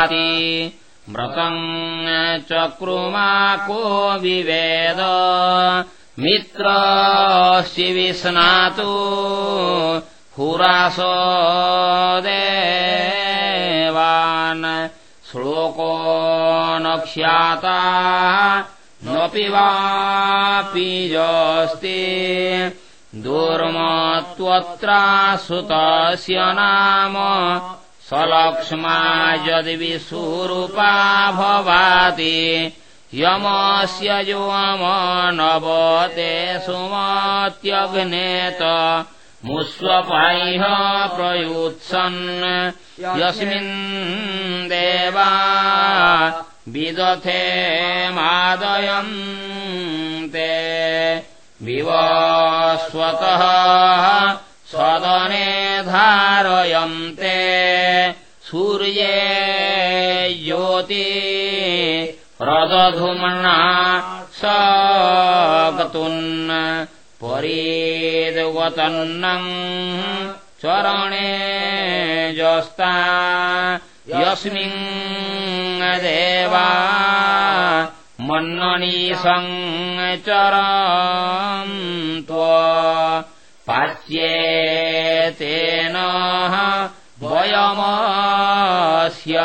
व्रतम् चक्रुमा को विवेद। मित्रस्य विस्नातु हुरासो देवान्। श्लोको न ख्याता नपि वापीजोऽस्ति सुतस्य नाम सलक्ष्मा यदि विसुरूपा भवाति। यमस्य योमनवते सुमत्यग्नेत मुस्वपाह्य प्रयुत्सन्। यस्मिन् देवा विदथे मादयन्ते। विवस्वतः सदने धारयन्ते। सूर्ये ज्योति रदधुम्ना सगतुन्। परीद्वतन्नम् चरणे जस्ता। यस्मिन् देवा पाच्येतेन वयमस्य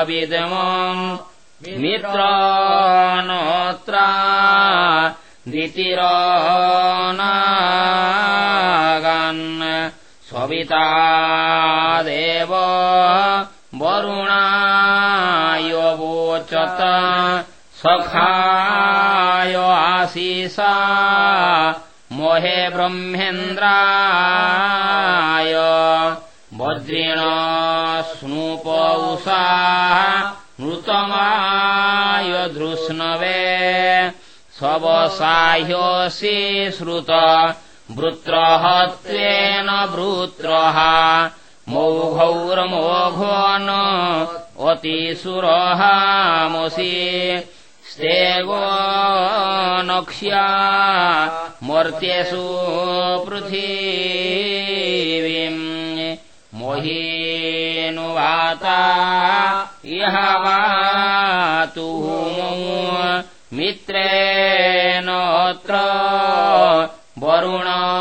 विद्मम् मित्रानोत्रा दितिरानागन् स्वविता देव वरुणायवोचत सखाय आशीसा मोहे ब्रह्मेन्द्राय। वज्रेण धृष्णवे। स्वसाह्योऽसि श्रुत वृत्रहत्वेन वृत्रः। मौघौरमोघो न अतिसुरहामसि स्तेगो नक्ष्या मर्त्यसु पृथिवीम्। मोहीनुवाता इह वातुः मित्रेणोऽत्र वरुणार्यमान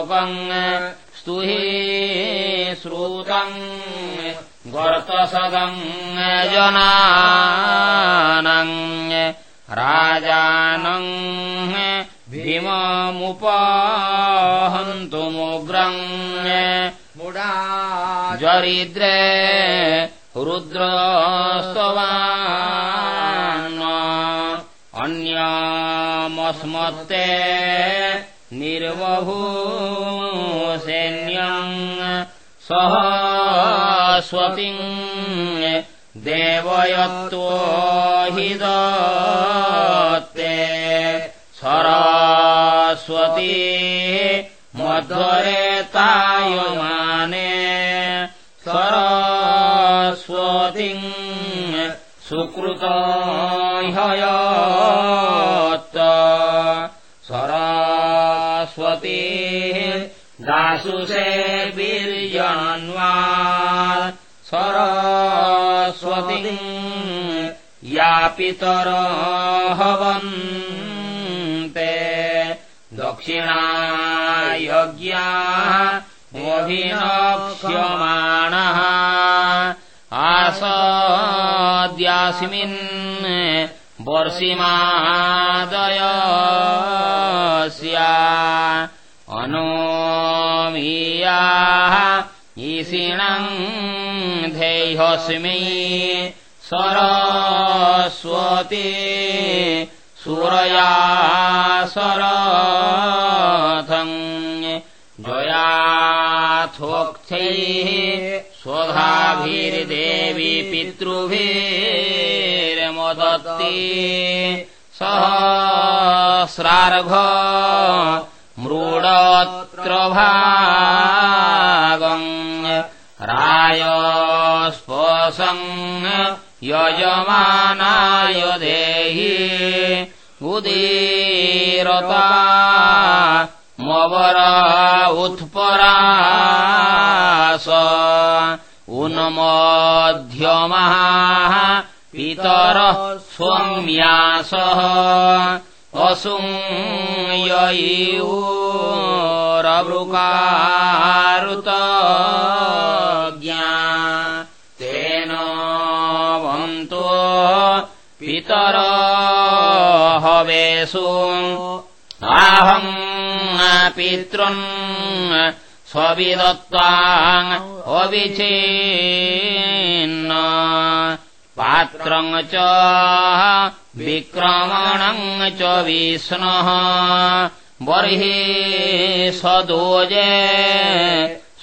व्युसृष्टशोकम् स्तुहि श्रुतम् गर्तसदम् जनानम् राजानम् भीममुपहन्तुमुग्रम् मुडा जरिद्रे रुद्रस्तवान् अन्यामस्मत्ते निर्वभूसेन्यम् सहस्वतिम् देवयत्तो हि दत्ते सरस्वती मध्वरे तायमाने सरस्वतीम् सुकृत ह्ययत् दासुषे वीर्यन्वा सरस्वती या पितरहवन्ते दक्षिणायज्ञा मोहिनक्ष्यमाणः आसद्यास्मिन् वर्षिमादयस्या अनोमीयाः ईशिणम् धेयस्मै सरस्वती सुरया सरथम् जयाथोक्थैः स्वधाभिर्देवी पितृभिर्मदत्ति सहस्रार्घ मृडत्र भागम् रायस्पसम् यजमानाय देहि उदीरता मवर उत्परास। उन्मध्यमः पितरः स्वम्यासः ज्ञा तेन वन्तो पितर हवेषु आहम् पितृन् स्वविदत्ताम् अविच्छिन्न पात्रम् च विक्रमणम् च विष्णुः। बर्हि सदोजे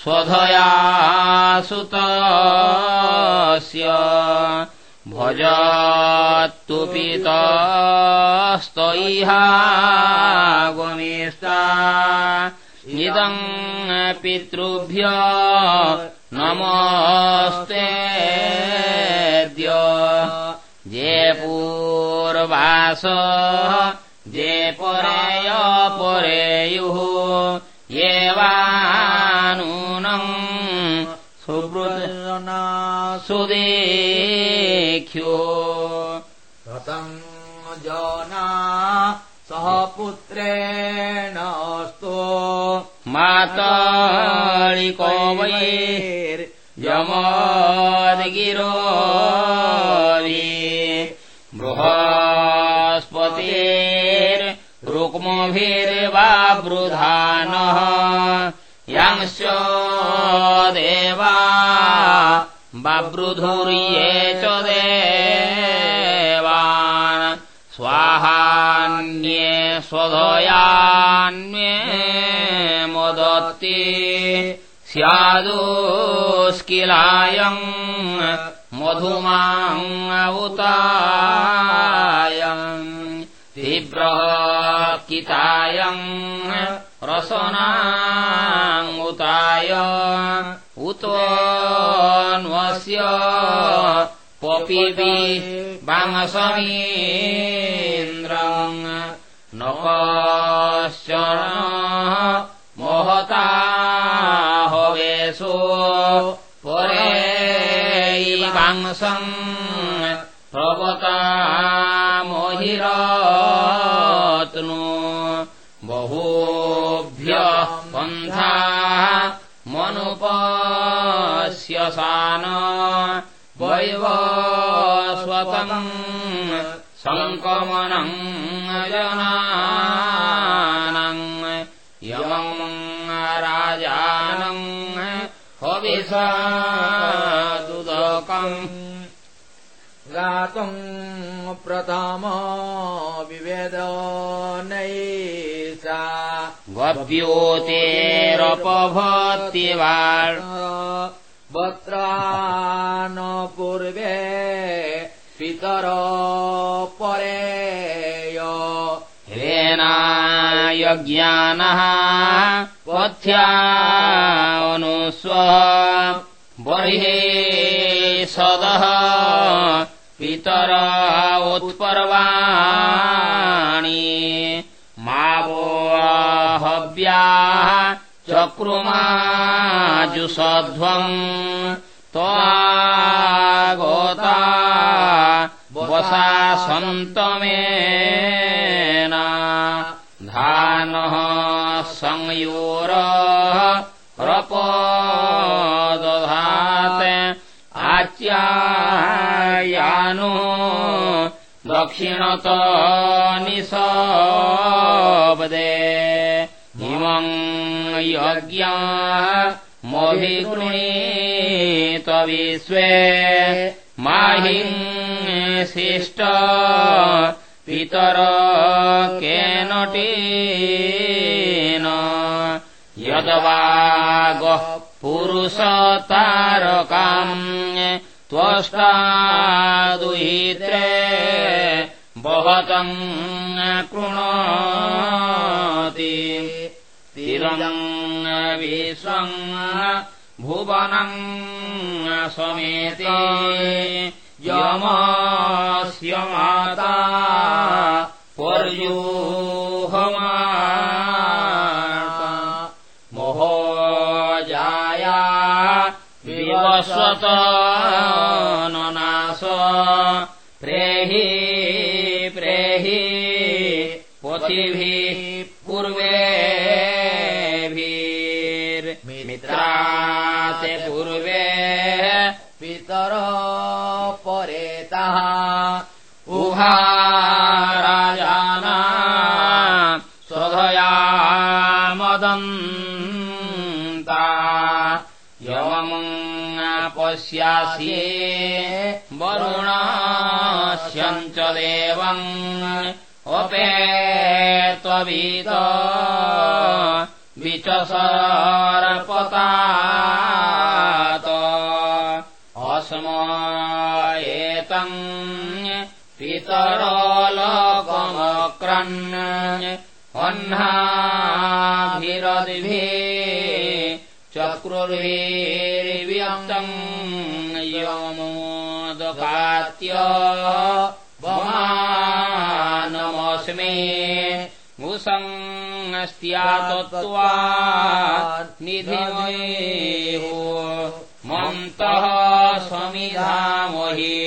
स्वधया सुतस्य भजत्तु पितस्तैहा गोमिष्टा इदम् पितृभ्य नमस्तेद्य जे पूर्वास जे परेय परेयुः एवानूनम् सुवृतना सुदेख्यो। रतम् जना सह पुत्रेणस्तु मातलिको वै यमद्गिरो बृहस्पतिर्रुक्मभिर्वा वृधानः यांश्च देवा बवृधुर्ये च देवान् स्वधयान्ये मोदत्ति स्यादोस्किलायम् मधुमाङ्गुतायम् तीव्रः कितायम् रसनाङ्गुताय उतोऽन्वस्य पपिबि वामसमीन्द्रम् न कश्चन महता हवेषु परेवांसम् प्रवता मोहिरत्नु। बहूभ्यः पन्था मनुपस्यसान वैवस्वतम् सङ्कमनम् हविषादुदकम् गातुम् प्रथम विवेदनैषा गव्योतेरपभत्तिवार् वत्रान पूर्वे पितर परेय। हेनायज्ञानः पथ्यानुस्व बर्हि सदः पितर उत्पर्वाणि मा वो हव्याः चक्रुमाजुषध्वम् त्वागोता वसा सन्तमेन। धानः संयोर रपदधात् आच्यायानो दक्षिणत निशब्दे इमम् यज्ञा मोहिगृणीत विश्वे माहिम् शिष्ट पितर केनटेन यदवागः पुरुषतारकाम् त्वष्टादुहित्रे बहतम् कृणोति। तिरम् विश्वम् भुवनम् समेते। यमस्य माता पर्यूहमा विवस्वत नास प्रेहि प्रेहि पथिभिः पूर्वेभिर्मित्राते पूर्वे पितर परेतः। उहा राजाना स्वधया मदन्ता पश्यासि वरुणास्यञ्च देवम् अपे त्ववीत विचसरपतात् अस्म एतम् पितरोलोकमक्रन् अह्नाभिरदिभिः चक्रुर्भिर्व्यक्तम् यमोदकात्य वमानमस्मि मुसङ्स्त्यात्वा निधिमयो मन्तः समिधामहि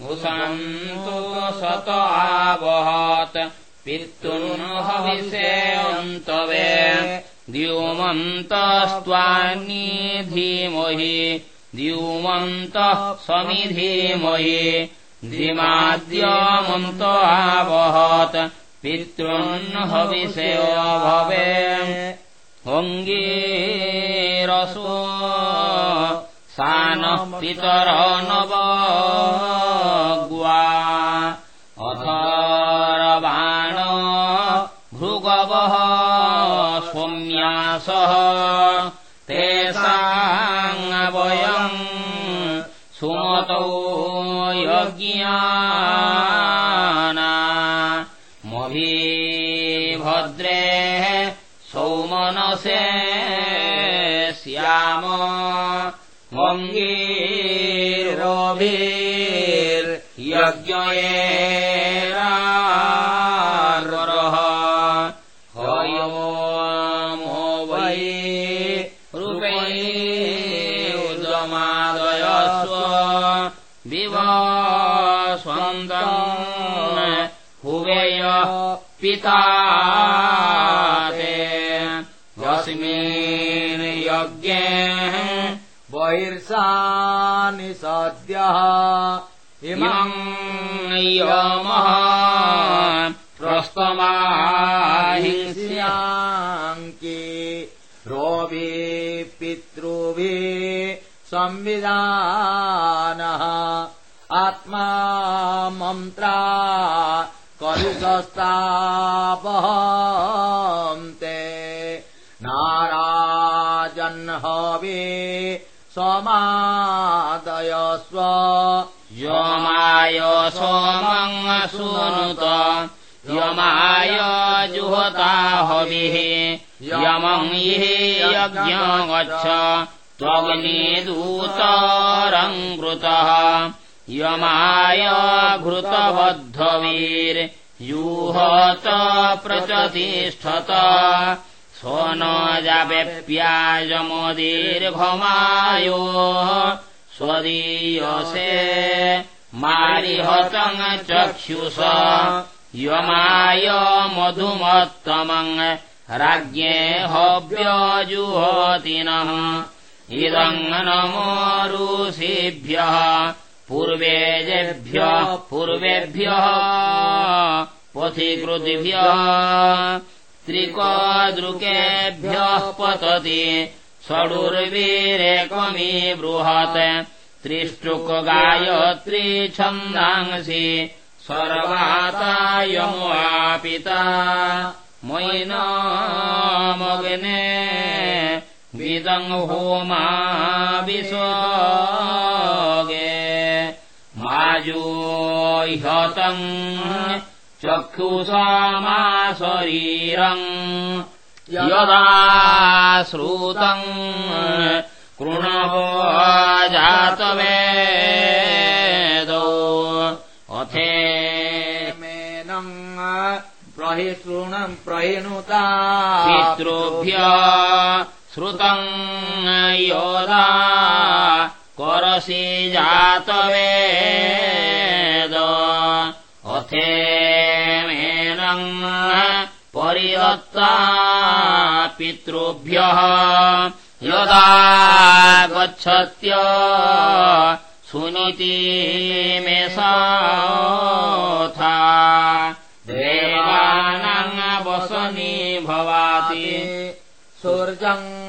मुसन्तु सत आवहत् पितुर्हविषेऽन्तवे द्युमन्तस्त्वानि धीमहि द्युमन्तः समिधीमहि धिमाद्यमन्त आवहत् पितॄन्हविषयो भवे अङ्गीरसो सानः पितर नव सौम्यासः तेषाङ्गवयम् सुमतौ यज्ञाना। मही भद्रे सौमनसे श्याम। मङ्गीरोभिर्यज्ञयेरारः ते यस्मिन् यज्ञे बहिर्षानि सद्यः। इमम् यमः प्रस्तमाहिंस्याङ्की रोभि पितृभिः संविधानः। आत्मा मन्त्रा कलुषस्तापहन्ते नाराजन्हवे समादयस्व। यमाय सोमम् सुनुत। यमाय जुहता हविः। यमम् इह यज्ञ गच्छ। त्वग्निदूतरम् घृतः यमाय घृतबद्धवीर्यूहत प्रचतिष्ठत। स न जावेप्याजमदीर्घमायो स्वदीयसे मारिहतम् चक्षुष। यमाय मधुमत्तमम् राज्ञे हव्यजुहोतिनः। इदम् नमो ऋषिभ्यः पूर्वेजेभ्यः पूर्वेभ्यः पथिकृतिभ्यः त्रिकदृकेभ्यः पतति षडुर्वीरेकमी बृहत् त्रिष्टुकगायत्री छन्दांसि सर्वातायमुपिता मयि नामग्ने विदम् होमा विसगे माजोह्यतम् चक्षुषा मा शरीरम् यदा श्रुतम् कृणवो जातवेदौ अथे मेनम् हि शृणम् प्रहिणुता पितृभ्य श्रुतम् योदा करसि जातवेद अथेमेनम् परिदत्ता पितृभ्यः यदा गच्छत्य सुनीति मे साथा देवानाम् वसनी भवाति। सूर्यम्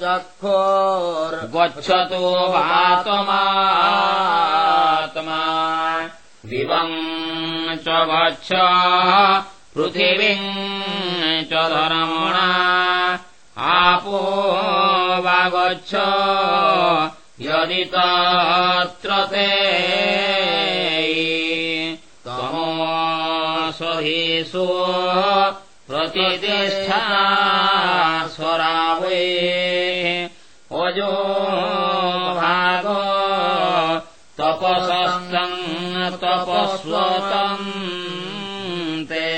चक्षोर् गच्छतु वातमात्मा दिवम् च गच्छ पृथिवीम् च धर्मणा आपो वा गच्छ यदि तत्र ते तमोसहीषु प्रतिष्ठा स्वरावे। अजो भाग तपसस्तम् तपस्वतम् ते।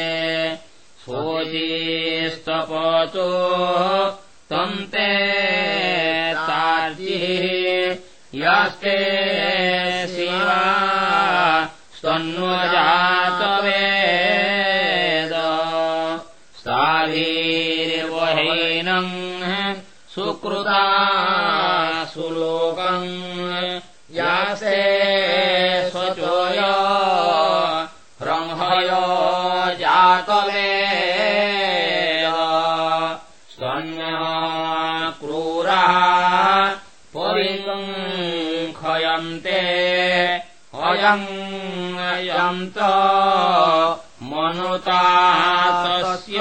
सोजीस्तपचो तन्ते तार्जिः यस्ते शिवा स्तन्वजातवेद स्थाभिर्वहीनम् सुकृता सुलोकम् यासे स्वचोय ह्रंहय जातवेद स्तन्यः क्रूरः परिङ्खयन्ते अयम् अयन्त मनुता तस्य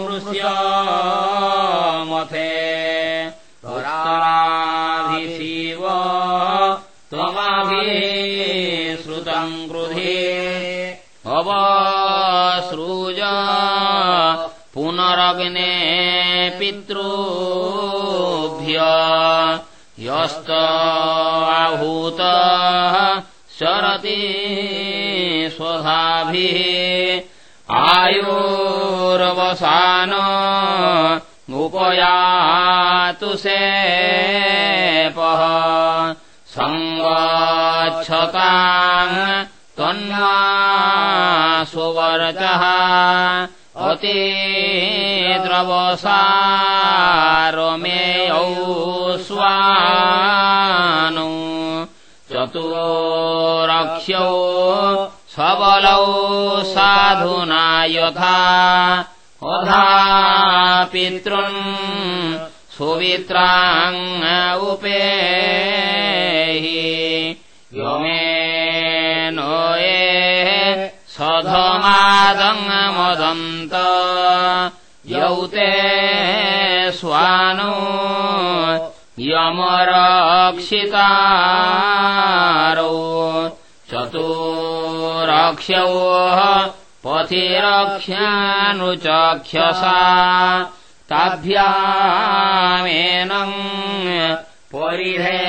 मृष्य मथे तराभिशिव त्वमभिः श्रुतम् क्रुधे अवसृज पुनरग्ने पितृभ्य यस्त आहूत शरति स्वधाभिः आयुर्वसान उपयातु सेपः सङ्गच्छताम् त्वन्वा सुवर्चः अतिद्रवसारमेयौ स्वानु चतुरक्ष्यौ सबलौ साधुना यथा अधा पितृन् सुवित्राङ् उपेहि। यमेन ये सधमादङ्मदन्त यौते स्वानो यमरक्षितारो चतुरक्ष्यौ पथिरक्ष्यानुचक्षसा ताभ्यामेनम् परिधेहिराजन्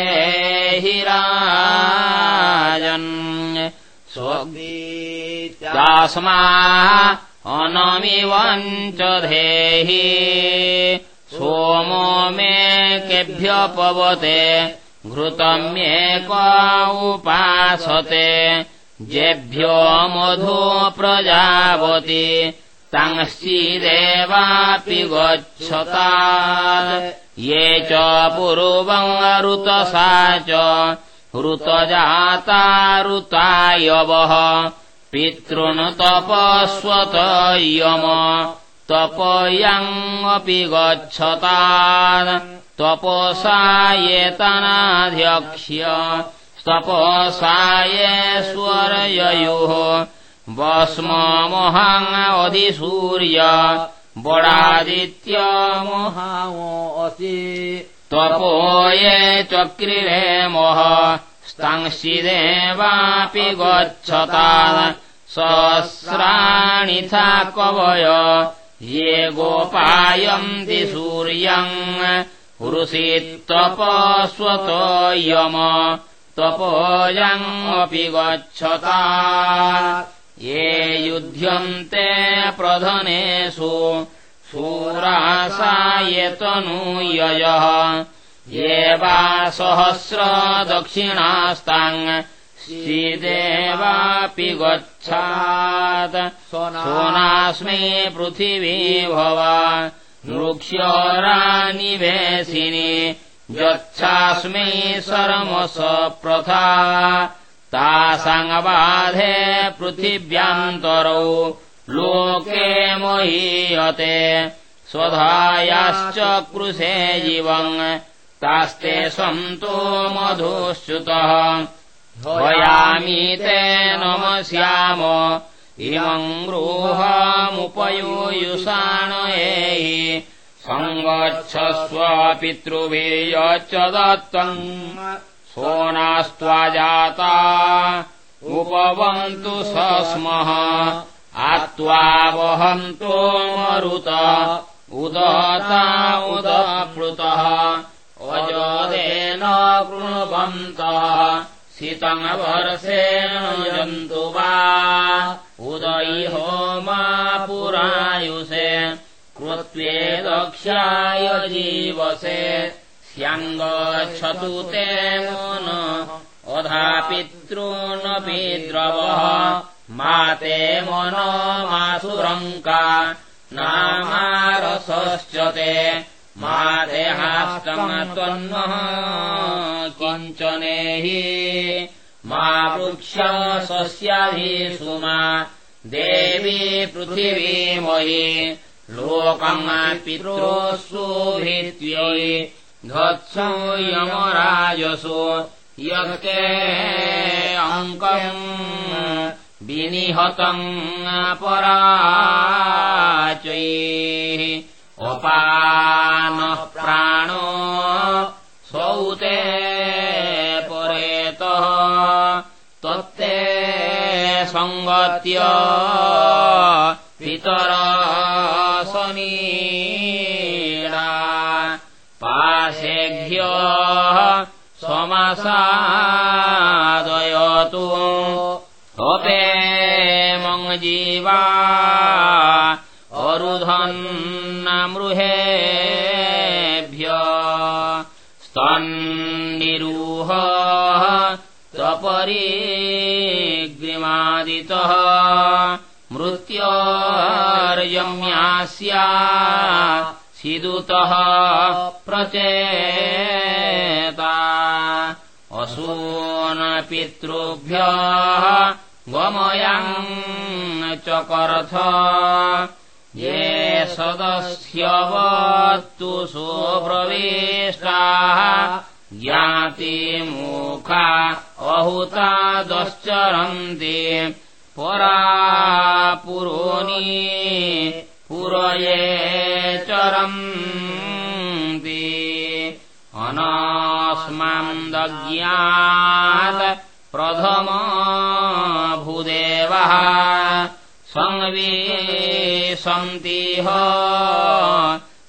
स्वस्मा अनमिवम् च धेहि सोमो मे केभ्य पवते घृतम्येक उपासते जेभ्यो मधु प्रजावति तांश्चिदेवापि गच्छता ये च पूर्वम् ऋतसा च ऋतजाता ऋतायवः। पितॄन् तपस्वत यम तपयङपि गच्छता तपसा येतनाध्यक्ष्य तपसायेश्वरययुः वस्ममहाङधिसूर्य बडादित्यमो महावो असि। तपो ये चक्रिरे मोह स्तांशिदेवापि गच्छता था कवय ये गोपायन्ति सूर्यम् ऋषित्तपस्वत यम तपोयमपि गच्छता। ये युध्यन्ते प्रधनेषु शूरासायतनूययः ये वा सहस्र दक्षिणास्ताङ् श्रीदेवापि गच्छात्। सोनास्मै पृथिवी भव वृक्ष्योरानिवेशिनि शरमस प्रथा तासाङ्गबाधे पृथिव्यान्तरौ लोके महीयते। स्वधायाश्च कृशे जीवम् तास्ते सन्तो मधुश्च्युतः। भयामि ते नमस्याम इमम् गृहमुपयूयुषाणये। सङ्गच्छस्व पितृभियच्च दत्तम् सोनास्त्वा जाता उपवन्तु स स्मः आत्वा वहन्तो मरुत उदता उदप्लुतः अजदेन कृण्वन्तः शीतमवर्षेण जन्तु वा उदयिहो मा पुरायुषे कृत्वे दक्षाय जीवसे स्याङ्गच्छतु ते न अधा पितॄनपि द्रवः माते मनो मासुरङ्का नामारसश्च ते मादेहास्तम् त्वन्नः किञ्चनेहि मा वृक्ष मा देवी पृथिवीमयि लोकम् पितृसुभित्यै धत्सु यमराजसु यके अङ्कम् विनिहतम् पराचैः अपानः प्राणो सौते परेतः त्वत्ते सङ्गत्य पितर समीरा पाशेभ्य समसादयतु अपे मङ्जीवा अरुधन्नमृहेभ्य। स्तन्निरूह त्वपरिग्मादितः मृत्योर्यम्यास्या सिदुतः प्रचेता। असूनपितृभ्यः गमयम् चकर्थ। ये सदस्यवत्तु सुप्रविष्टाः ज्ञातिमुखा अहुतादश्चरन्ति परा पुरोनि पुरये चरन्ति अनास्मान्दज्ञात् प्रथम भूदेवः संवी सन्तिह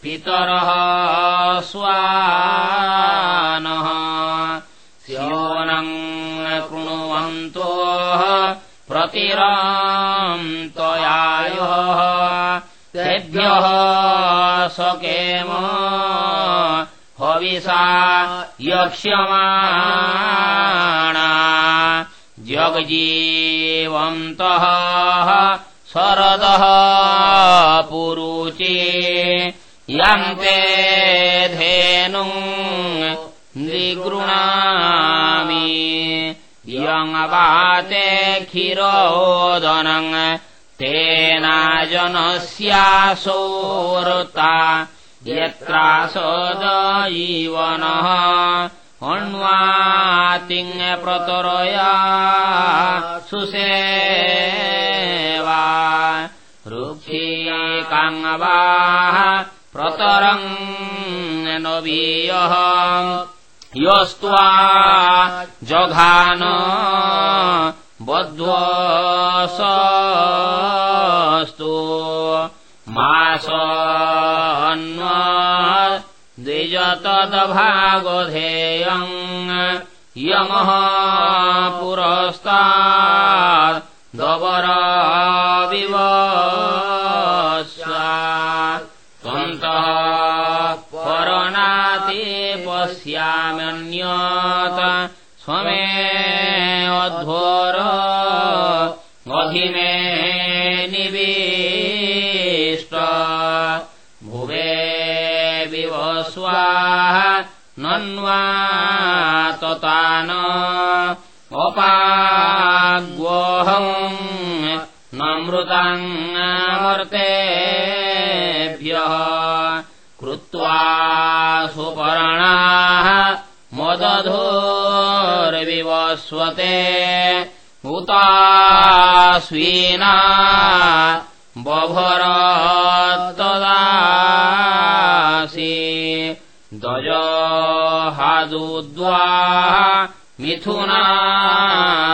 पितरः स्वानः। स्योनम् कृण्वन्तो प्रतिरान्तयायः तेभ्यः सकेम हविषा यक्ष्यमाणा जगजीवन्तः शरदः पुरुचे यन्ते धेनुम् निगृणामि यङवाते क्षीरोदनम् तेनाजनस्यासोरता यत्रासदयीवनः हण्वातिङ्प्रतरया सुसेवा रुक्षीकाङ्गवाः प्रतरम् नवीयः यस्त्वा जघान बध्वसस्तु मासन्वा द्विजतदभागधेयम् यमः पुरस्तात् पश्याम्यन्यत स्वमे अध्वोर अधिमे निविष्ट। भुवे विवस्वाः नन्वा ततान अपाग्वोऽहम् नमृताङ्मर्तेभ्यः कृत्वा सुपर्णाः मदधोर्विवस्वते उतास्वीना बभरत्तदासि। दजहादुद्वा मिथुना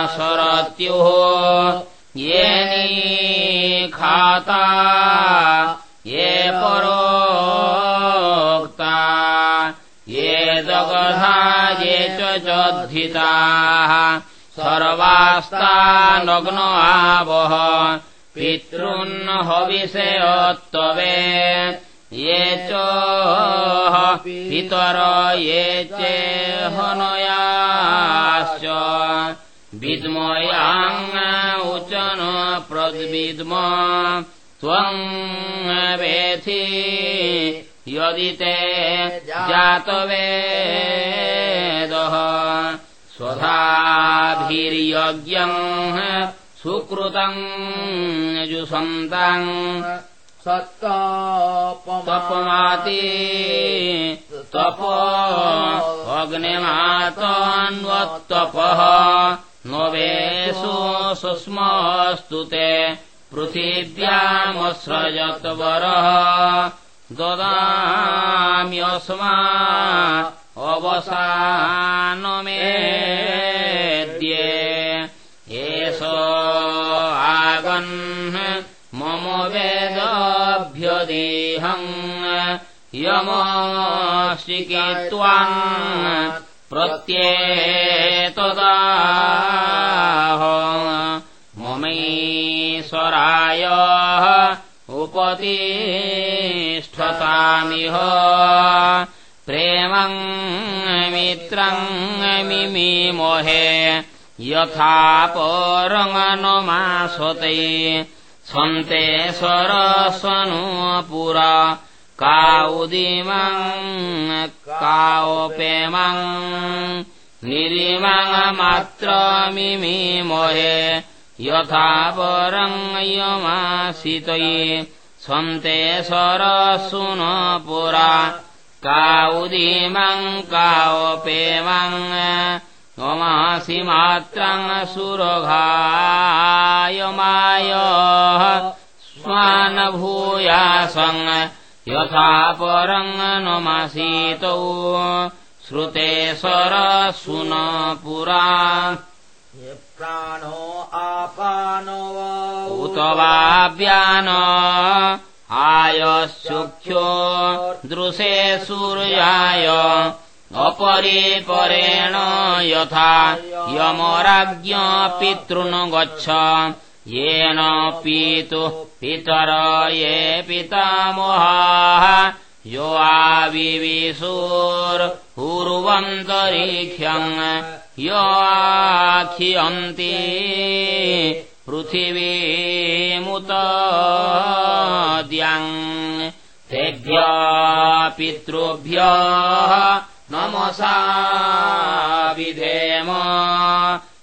सरत्युः ये खाता ये परोक्ता ये दगधा ये चोद्धिताः सर्वास्ता नग्न आवः पितॄन् हविषयोत्तवे ये च पितर ये चेहनयाश्च विद्मयाङ् उचन प्रद्विद्म। त्वम् वेथि यदि ते जातवेदः स्वधाभिर्यज्ञम् सुकृतम् जुसन्ताम् सत्तपमाति तपमाति तप अग्निमातन्वत्तपः नवेषु सुस्मस्तु ते पृथिव्यामस्रजत्वरः ददाम्यस्मा अवसानमेद्ये। एष आगन् मम वेदभ्यदेहम् यमशिकेत्वान् प्रत्येतदाह। ममैश्वराय मित्रम् मिमीमोहे। यथा परङ्गनमासते। स्वन्ते सरस्वनु पुरा। काउदिमम् काओपेमम् निरिमङ्मात्रमिमीमोहे यथा परम् यमासितये स्वन्ते सरस्वन पुरा। काउदिमम् काओपेमम् ममासि मात्रम् सुरघायमाय स्वानभूयासम् यथा परम् नमासीतौ। श्रुते सरसुन पुरा प्राणो आपानो उत वाव्यान आयस्सुख्यो दृशे सूर्याय अपरिपरेण यथा यमराज्ञ पितॄन् गच्छ। येन पीतुः पितर ये पितामहाः यो आविविशूर्हुर्वन्तरिक्ष्यम् यो आख्यन्ति पृथिवीमुतद्यम् तेभ्य पितृभ्यः नमसा विधेम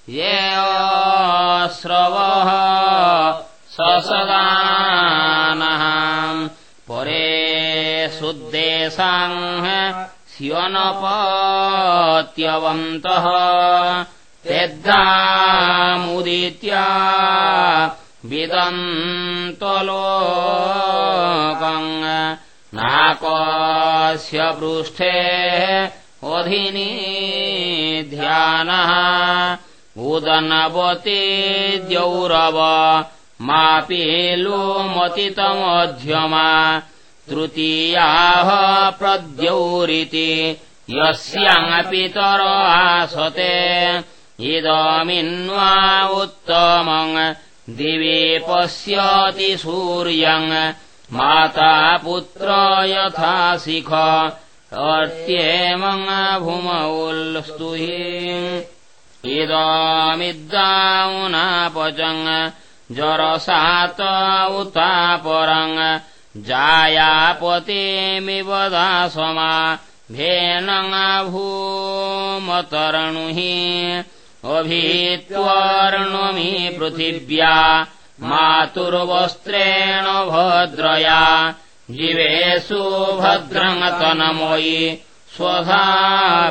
ये श्रवः ससदानः। परे शुद्देशाम् स्यनपत्यवन्तः तेद्धामुदित्या विदन्तलोकम् नाकस्य पृष्ठे अधिनी ध्यानः उदनवती द्यौरव मापीलुमतितमध्यमा तृतीयाः प्रद्यौरिति यस्यापितर आसते इदमिन्वा उत्तमम् दिवे पश्यति सूर्यम् माता पुत्र यथा शिख भूमौल्स्तुहि। इदमिद्दामुनापचम् जरसात उतापरम् जायापतेमिव दासमा भेनङ्भूमतरणुहि अभीत्वर्णुमि पृथिव्या मातुर्वस्त्रेण भद्रया जीवेषु भद्रङ्गतनमयि स्वधापितुमतव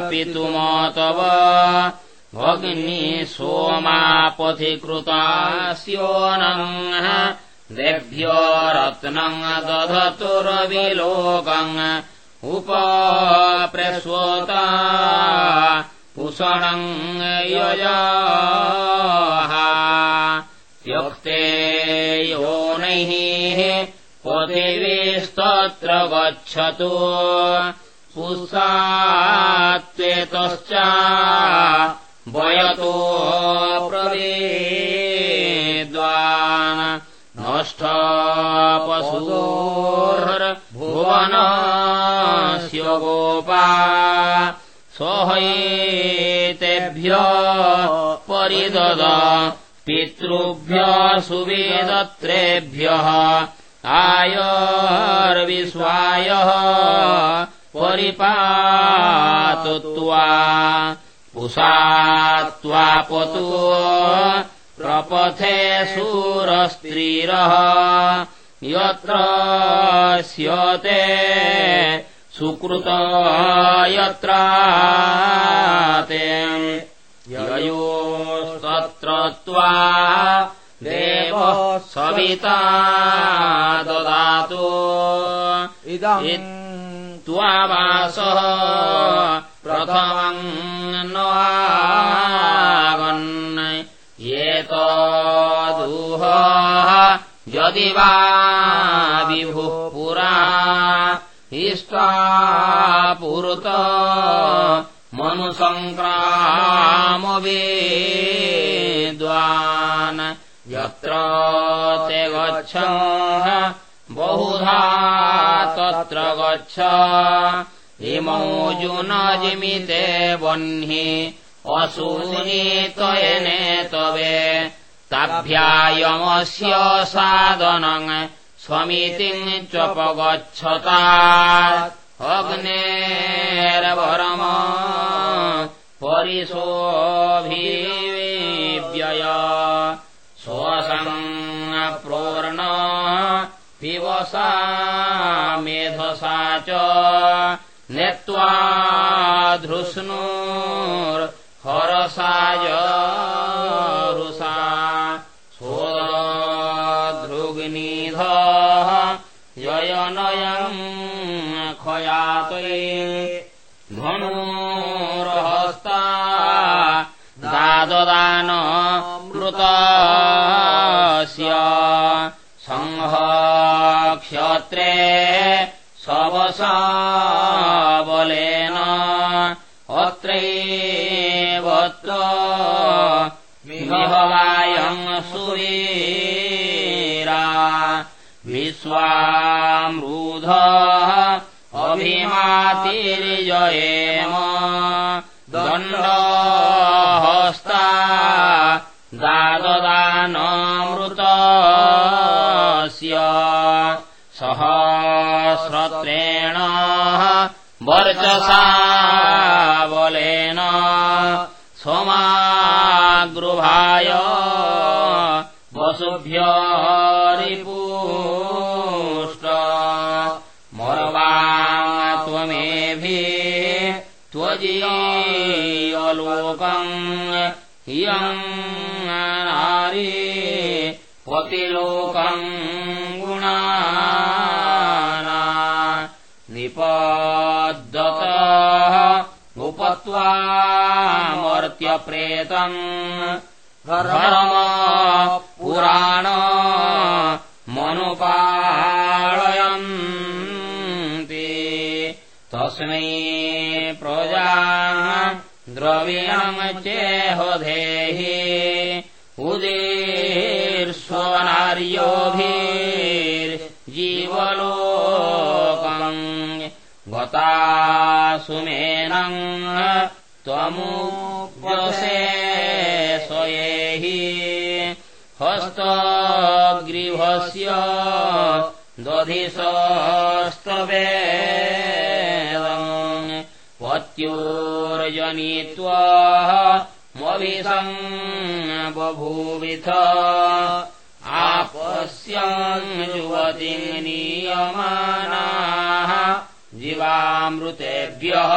भगिनी सोमापथिकृतास्योनम् देभ्यो रत्नम् दधतुरविलोकम् उपप्रस्वता पुषणम् यया त्यक्ते योनैः पथिविस्तत्र गच्छतु। पुसात्वेतश्च वयतो प्रवेद्वान् नष्टपशोर्भुवनस्य गोपा स्वहैतेभ्य परिदद पितृभ्यः सुवेदत्रेभ्यः आयर्विश्वायः परिपातु त्वा पुषा त्वापतु प्रपथे सूरस्त्रीरः यत्र स्यते सुकृत यत्र ययोस्तत्र त्वा देव सविता ददातु। इदम् त्वावासः प्रथमम् नागन् यदि वा विभुः पुरा इष्टा पुरत मनुसङ्क्रामवेद्वान् यत्र ते गच्छ बहुधा तत्र गच्छ। इमौजुनजिमिते वह्नि असूनीतयनेतवे ताभ्यायमस्य साधनम् स्वमितिम् च्वपगच्छता अग्नेरवरम परिशोभिव्यय। स्वसङ्प्रोर्ण पिवसा मेधसा च नेत्वा धृष्णुर्हरसाय रुषा सोदृग्निध ययनयम् खयातये धनुर्हस्ता दाददान मृतस्य सङ्घक्षत्रे सवसाबलेन अत्रैवत्र विभवायम् सुवीरा विश्वामृध अभिमातिर्जयेम दण्डहस्ता दाददानमृतस्य सहस्रत्रेण वर्चसा बलेन सोमागृभाय वसुभ्यरिपुष्ट मर्वा त्वमेभिः त्वजीयलोकम् इयम् नारी पतिलोकम् उपत्वामर्त्यप्रेतम् धर्म पुराण मनुपालयन्ति। तस्मै प्रजा द्रव्यम् चेह धेहि उदीर्षुर्यम् स्वनार्योभिर्जीवलोकम् सुमेनम् त्वमुसे स्वयेहि हस्तग्रीभस्य दधिशस्तवे पत्योर्जनित्वा मविषम् बभूविथ आपश्यम् युवतिम् नीयमानाः जीवामृतेभ्यः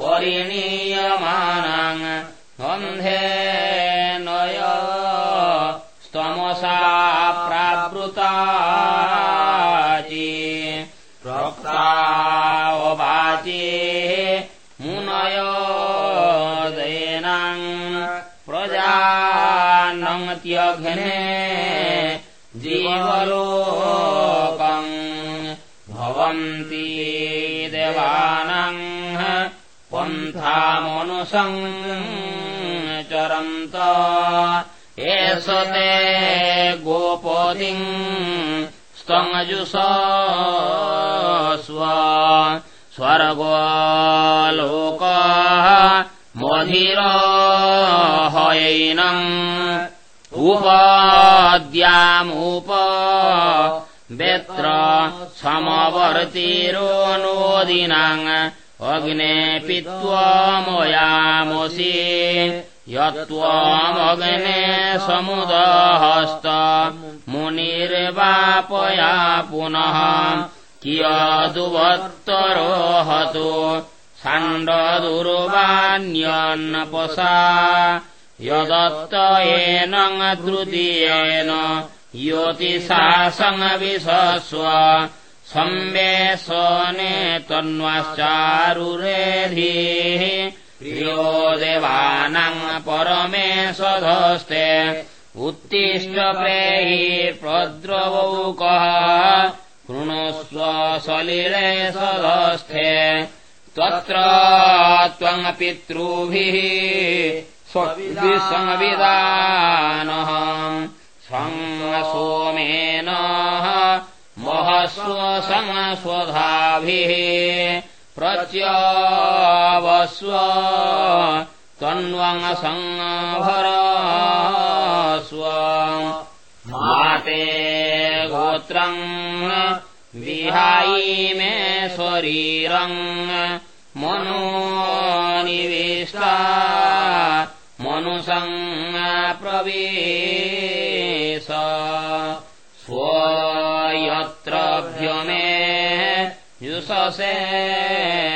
परिणीयमानाम् गन्धे नय स्तमसा प्रावृता प्रोक्ताववाचे मुनय दयनाम् प्रजानत्यघ्ने जीवलोकम् देवानाम् पन्थामनुसञ्चरन्त एष ते गोपतिम् स्तमजुष स्व। स्वर्गलोकः मधिरहयैनम् उपाद्यामुप वेत्र समवर्तिरोनोदिनाम् अग्नेऽपि त्वमयामसि यत्त्वमग्ने समुदहस्त मुनिर्वापया पुनः कियदुवत्तरोहतो साण्डदुर्वाण्यन्नपसा यदत्त येन तृतीयेन योतिशासङ्विशस्व संवेशने तन्वाश्चारुरेधिः। प्रियो देवानाम् परमे सधस्ते उत्तिष्ठ प्रेहि प्रद्रवौकः कृणुस्व सलिले सधस्थे तत्र त्वम् पितृभिः सोमेन महस्व समस्वधाभिः प्रत्यवस्व तन्वङ्संभरस्व माते गोत्रम् विहायि मे शरीरम् मनो निविष्टा मनुषम् प्रवेश। स्वयत्रभ्यमे युषसे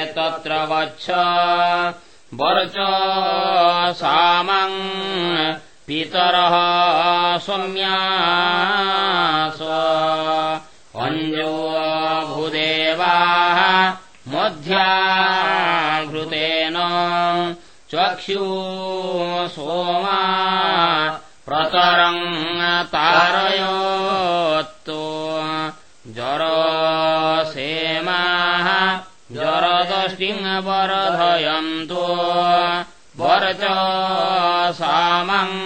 तत्र वच्छ। वर्च सामम् पितरः सौम्यास अञ्जो भूदेवाः मध्याघृतेन चक्षु सोमा प्रतरम् तारयत्तो जरसेमाः वरच सामम्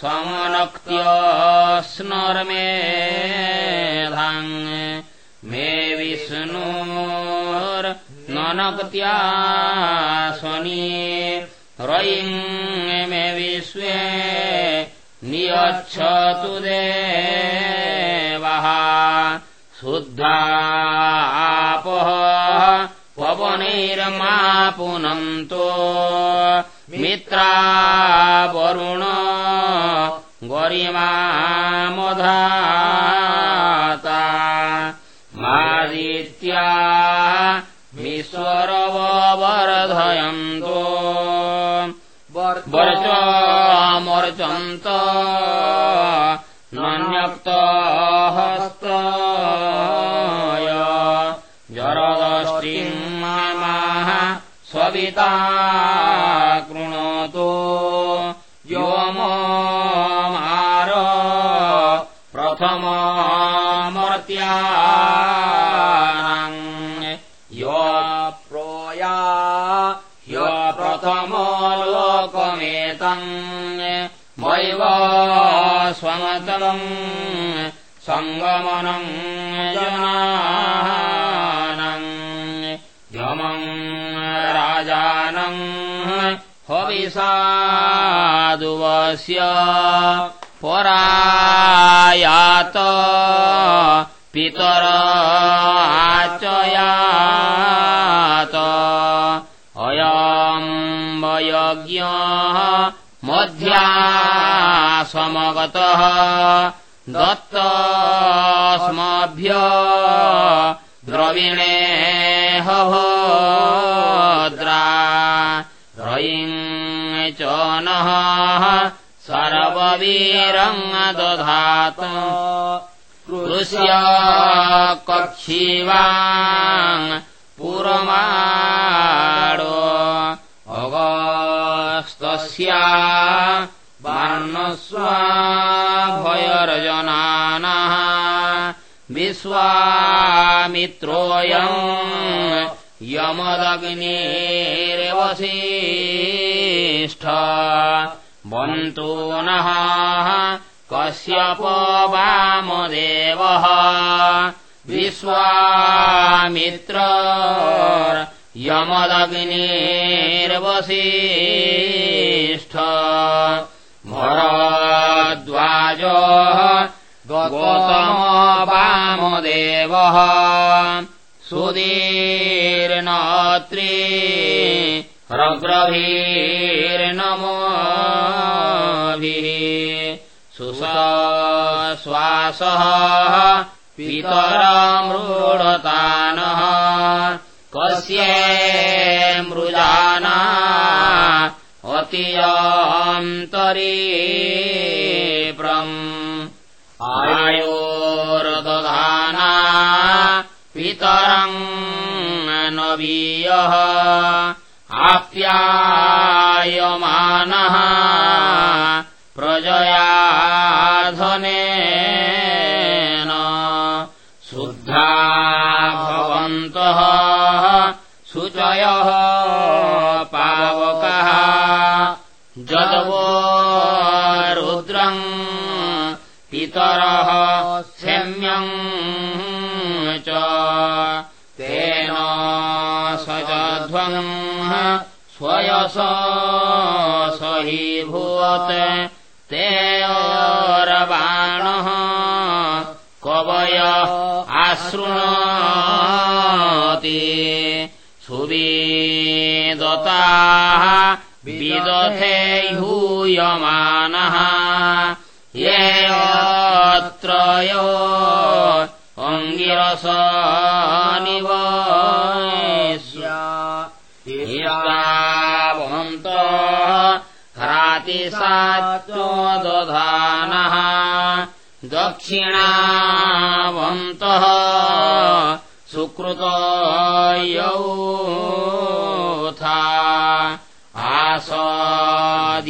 समनक्त्यस्नर्मेधाम् मे विष्णोर्ननक्त्या स्वनी रयिम् मे विश्वे नियच्छतु देवः शुद्धापः पवनैर्मा पुनन्तो मित्रा वरुण गरिमामधाता विश्वरववर्धयन्तो वर्चामर्चन्त नान्यक्तहस्तय जरदष्टिम् माः सविता कृणोतु योममार प्रथममर्त्याम् प्रथमो लोकमेतम् मैव स्व समतलम् सङ्गमनम्। जनानम्। यमम्। राजानम्। हविषादुवस्य परायात। पितराचयात अयम्बयज्ञः मध्या समगतः दत्तस्मभ्य द्रविणे भद्रा रयिम् च नः सर्ववीरम् दधात कृष्य कक्षीवा पुरमाडो अगस्तस्या वर्णस्वाभयर्जनानः विश्वामित्रोऽयम् यमदग्नेरेवसिष्ठ बन्तो नः कश्यपो वामदेवः विश्वामित्र यमदग्नेर्वसिष्ठ। भरद्वाज गौतमो वामदेवः। सुदीर्णात्री रग्रभीर्नमोभिः सुश्वासः पितरमृढतानः कस्ये मृजाना अतियान्तरीप्रम् आयोर्दधाना पितरम् नवीयः। आप्यायमानः प्रजयाधनेन। शुद्धा भवन्तः शुचयः पावकः। जदवो रुद्रम् पितरः क्षम्यम् च तेन सजध्वम् स्वयस सहीभूत् ते रबाणः कवय आशृणोति सुवेदताः विदथे हूयमानः ये अत्रयो अङ्गिरसनिव न्त ह्रातिसाचो दधानः दक्षिणावन्तः सुकृतयौथा आसद्यास्मिन्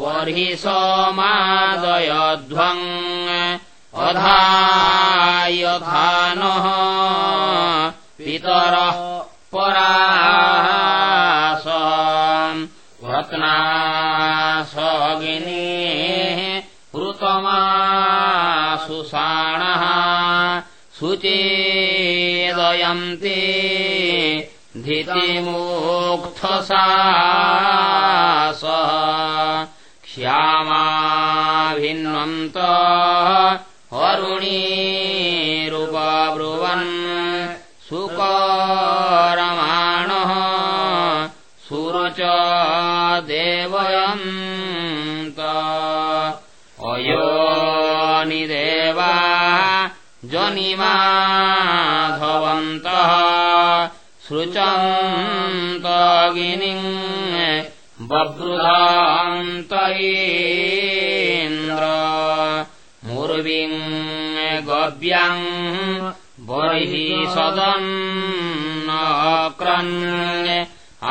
बर्हि सोमादयध्वम् अधायथा नः पितरः परास रत्नासगिनेः कृतमासुषाणः शुचेदयन्ते धितिमोक्थसास श्यामाभिन्वन्त अरुणीरुपब्रुवन् सुकरमाणः जनिमाधवन्तः सृचन्तगिनिम् बभृधान्तयेन्द्र मुर्विम् गव्यम् बर्हि सदन्नक्रन्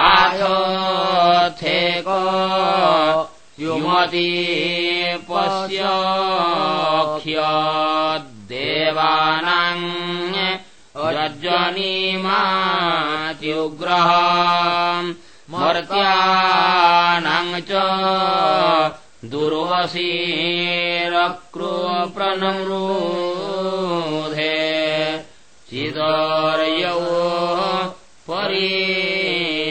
आथेक युमती रज्जनीमात्युग्रह मर्त्यानाम् च दुर्वशीरक्रोप्रनमृधे चिदर्यौ परिस्यायः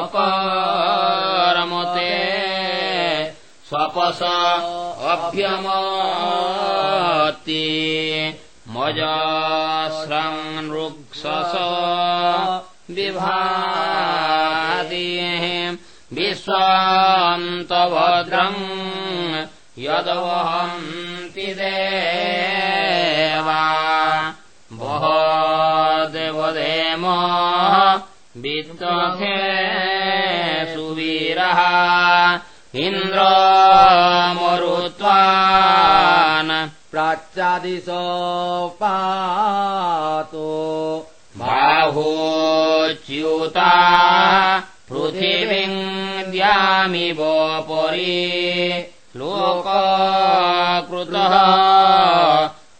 अकरमते स्वपस अभ्यमति मजास्रङ्क्षस विभाति विश्वान्तभद्रम् यदवहन्ति देवा बहदेवदेम विद्वथे सुवीरः इन्द्रमरुत्वान् प्राच्यादिशो पातो। बाहोच्युता पृथिवीम् द्यामिव परि लोककृतः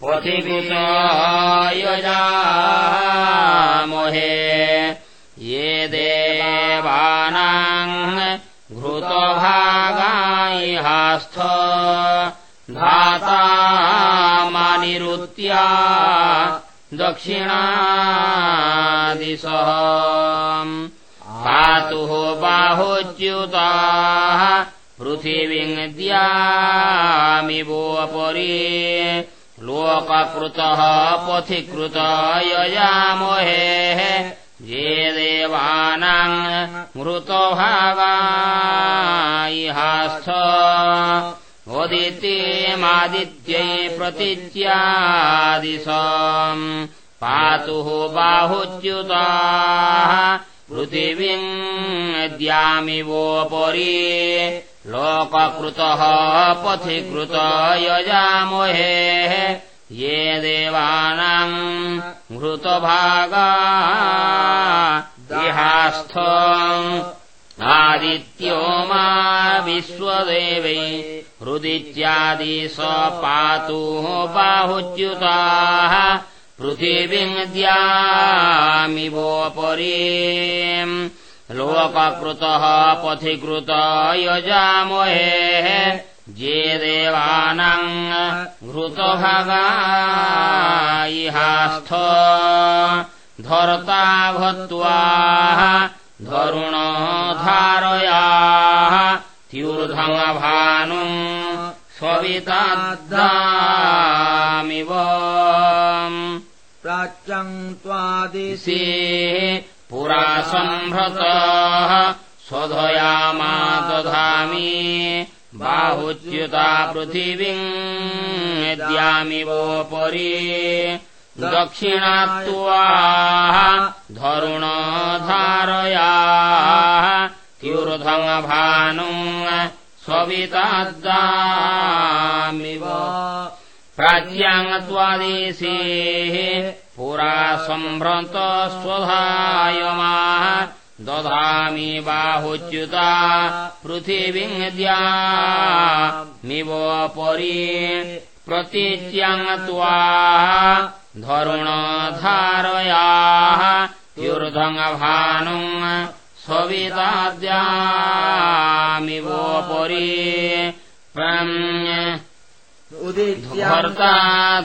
पथिकृतयजामहे ये देवानाम् घृतभागायिहास्थ धातामानिरुत्या दक्षिणादिशः। पातुः बाहुच्युताः पृथिवीङ्द्यामिवोपरि लोककृतः पथिकृत यजामहे ये देवानाम् मृतभागायिहास्थ वदित्येमादित्यै प्रतीच्यादिशम् पातुः बाहुच्युताः पृथिवीम् द्यामिवोपरि लोककृतः पथिकृत यजामहे ये देवानाम् घृतभागा इहास्थ आदित्यो मा विश्वदेवै हृदित्यादि स पातुः बाहुच्युताः पृथिवीम् द्यामिवोपरि लोककृतः पथिकृत यजामहे जे देवानाम् घृतभगायिहास्थ धर्ता भत्वा धरुण धारयाः त्यूर्धमभानुम् स्वविताद्दामिव। प्राच्यम् त्वादिशि पुरा सम्भृतः स्वधयामा दधामि बाहुच्युता पृथिवीम् द्यामिवोपरि दक्षिणात्वा धरुण धारयाः स्वविताद्दामिव प्राच्याम् त्वादेशेः पुरा सम्भ्रत स्वधायमाः दधामि बाहुच्युता पृथिवीम् द्यामिवोपरि प्रतीच्याम् त्वा धरुण धारयाः त्युर्धङ्भानुम् स्वविताद्यामिवोपरि धर्ता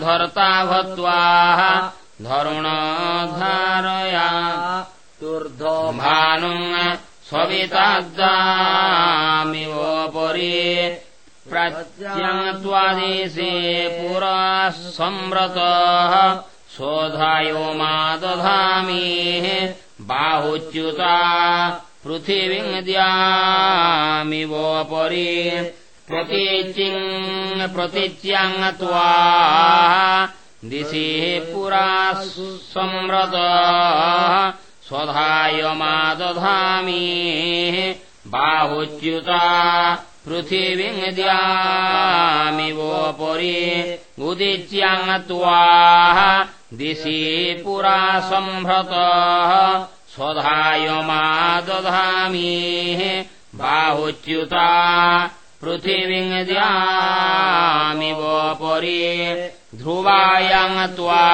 धर्ता भत्वाः धरुण धारया तुर्धो भानुम् स्वविताद्दामिवोपरि प्रत्यम् त्वादेशे पुरा संव्रतः शोधायो मा दधामि बाहुच्युता पृथिवीम् द्यामिवोपरि प्रतीचिम् प्रतीच्याम् त्वा दिशि पुरा संव्रतः स्वधाय मा दधामि बाहुच्युता पृथिवीम् द्यामिवोपरि उदिच्याम् त्वा दिशि पुरा सम्भृतः स्वधाय मा दधामि बाहुच्युता पृथिवीम् द्यामिवोपरि ध्रुवायाम् त्वा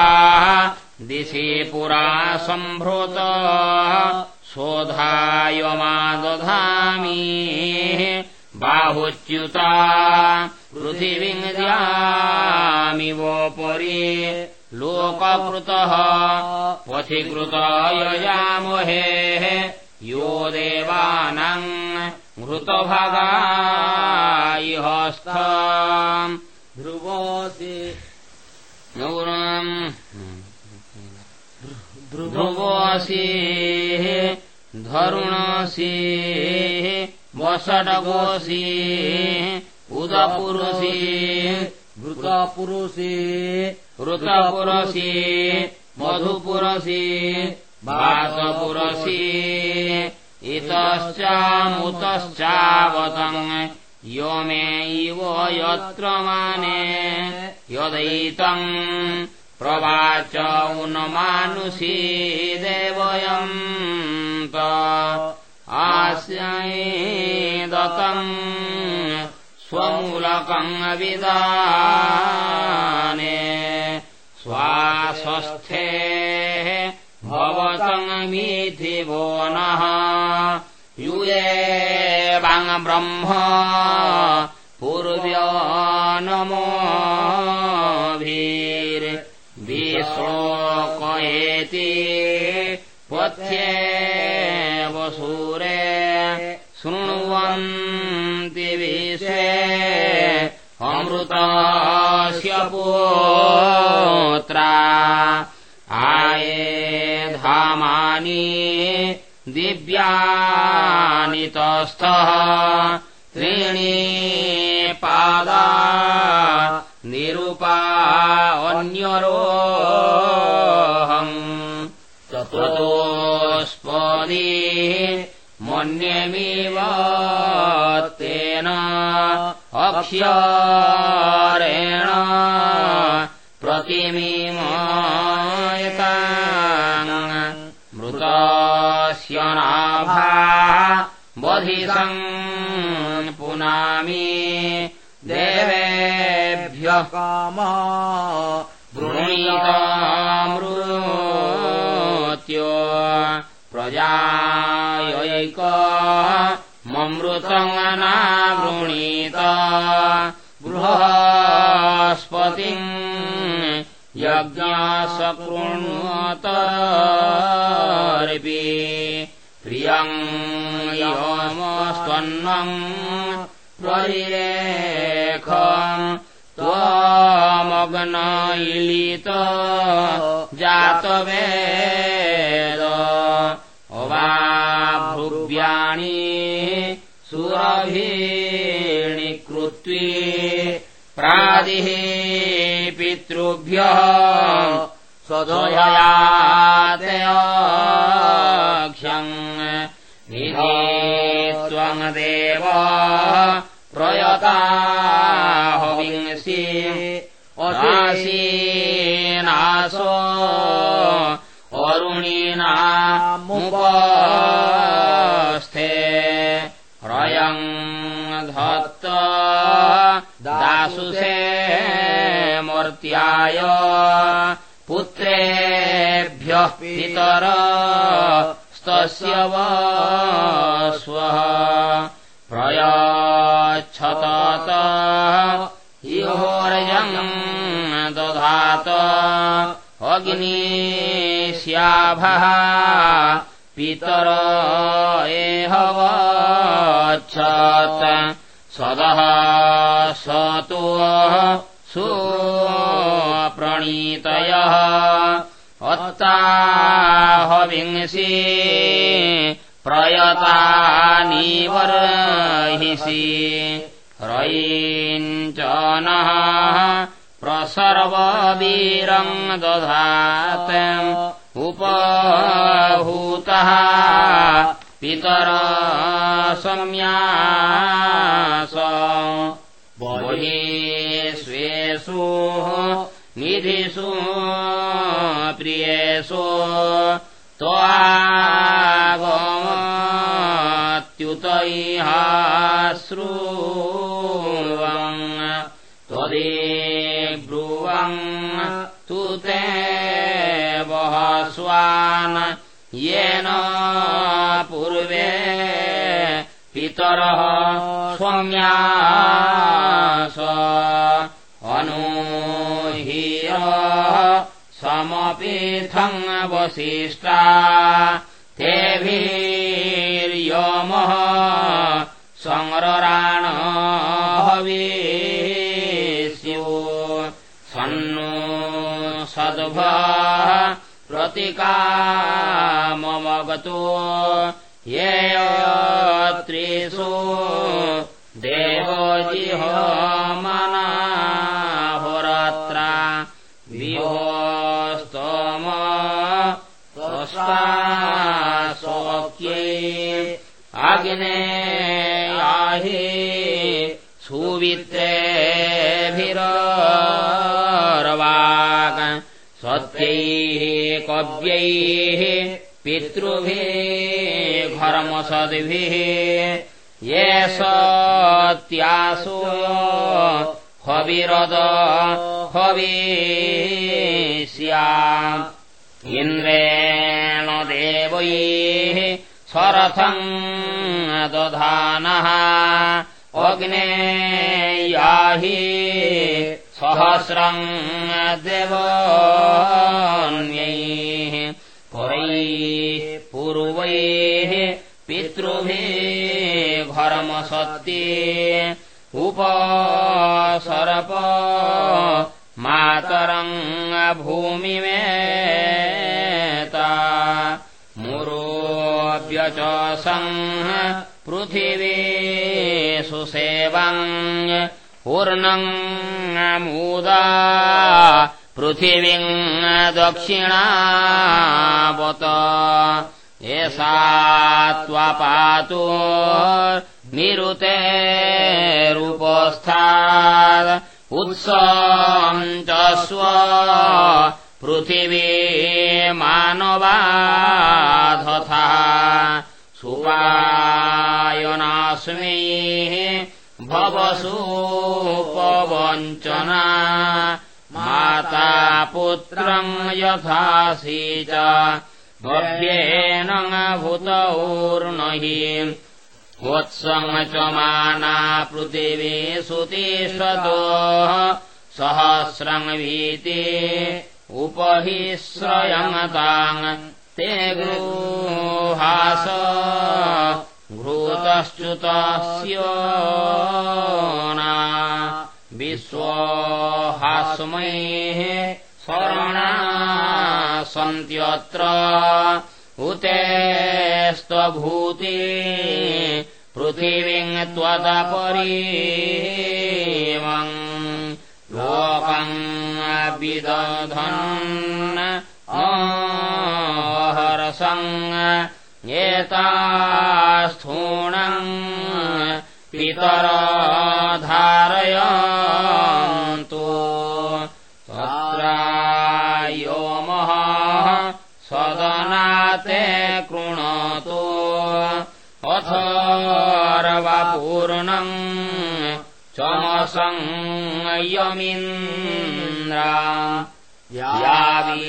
दिशि पुरा सम्भृतः शोधाय मा दधामि। बाहुच्युता पृथिवीन्द्यामिवोपरि लोककृतः पथिकृतायजामहे यो देवानाम् घृतभगा इहस्थ धरुणसि वषडगोऽसि उदपुरुषि घृतपुरुषि ऋतपुरसि मधुपुरसि वासपुरसि इतश्चामुतश्चावतम्। यो मे इव यत्र माने यदैतम् प्रवाच उन्मानुषी देवयम् आस्यदतम् स्वमूलकम् विदाने स्वास्वस्थे भवतङ्मिथि वो नः। युये पूर्व्य नमोभिर्विश्लोकयेति वसूरे शृण्वन्ति विश्वे अमृतस्य पुत्रा। आये धामानि दिव्यानि तस्थः। त्रीणि पादा निरुपा अन्यरोऽहम् चतुर्तोस्पदी मन्यमिव तेन अक्षरेण प्रतिमिमयता मृतस्य नाभा बधिसम् पुनामि देवेभ्यः काम वृणीतामृत्यो प्रजायैक ममृतङ्गनावृणीत बृहस्पतिम् यज्ञासकृण्वतर्पि प्रियम् यमस्त्वन्नम् परिरेख त्वमग्नैलित जातवेद सुरभीणि कृत्वे प्रादिः पितृभ्यः स्वधयातयक्षम् निधे त्वम् देव प्रयताहविंसि असीनासो अरुणिनामुपस्थे दासुषे मर्त्याय पुत्रेभ्यः पितर स्तस्य वस्वः प्रयच्छतत इहोर्यम् दधात अग्निस्याभः पितर एहवच्छत् स तु सुप्रणीतयः अत्ताहविंसि प्रयतानिवर्हिषि रयीञ्च नः प्रसर्ववीरम् दधात् उपहूतः पितर सम्यास बहि स्वेषु निधिषु प्रियेषु। त्वागमत्युत इहाश्रुवम् त्वदेब्रुवम् तु ते वहस्वान् येन पूर्वे पितरः स्वम्यास अनूहीर समपीथम् वसिष्टा तेभिर्यमः संरराण हविष्यो सन्नो सद्भा प्रतिकाममगतो येयत्रिषु देवजिहमनाहोरात्रा विहोस्तम स्वस्वासोक्ये अग्ने याहि सुवित्रेभिरवाग कव्यैः पितृभिः घर्मसद्भिः। ये सत्यासो हविरद हविष्या। इन्द्रेण देवैः स्वरथम् दधानः। अग्ने याहि सहस्रम् देवन्यैः पुरैः पूर्वैः पितृभिः घर्मसत्ये उपसर्प मातरम् भूमिमेता मुरोऽव्यचसम् पृथिवी सुसेवम् पूर्णम् मूदा दक्षिणावत एषा त्वा पातु निरुतेरुपस्थात् उत्सम् च स्व पृथिवी मानवाधथा सुपायनास्मि भवसूपवञ्चना माता पुत्रम् यथासि च। भव्येन भूतौर्नहि वत्सम् च माना पृथिवी सहस्रम् वीति उपहि श्रयमताम् ते गृहास घृतश्च्युतस्यो ना विश्वहास्मैः शरणा सन्त्यत्र उतेस्त्वभूति पृथिवीम् त्वदपरीमम् लोकम् विदधन् अहरसम् एतास्थूणम् पितर धारयन्तु तत्रायोमः सदनाते कृणोतु। अथर्वपूर्णम् चमसंयमिन्द्रा यावीहोर्भा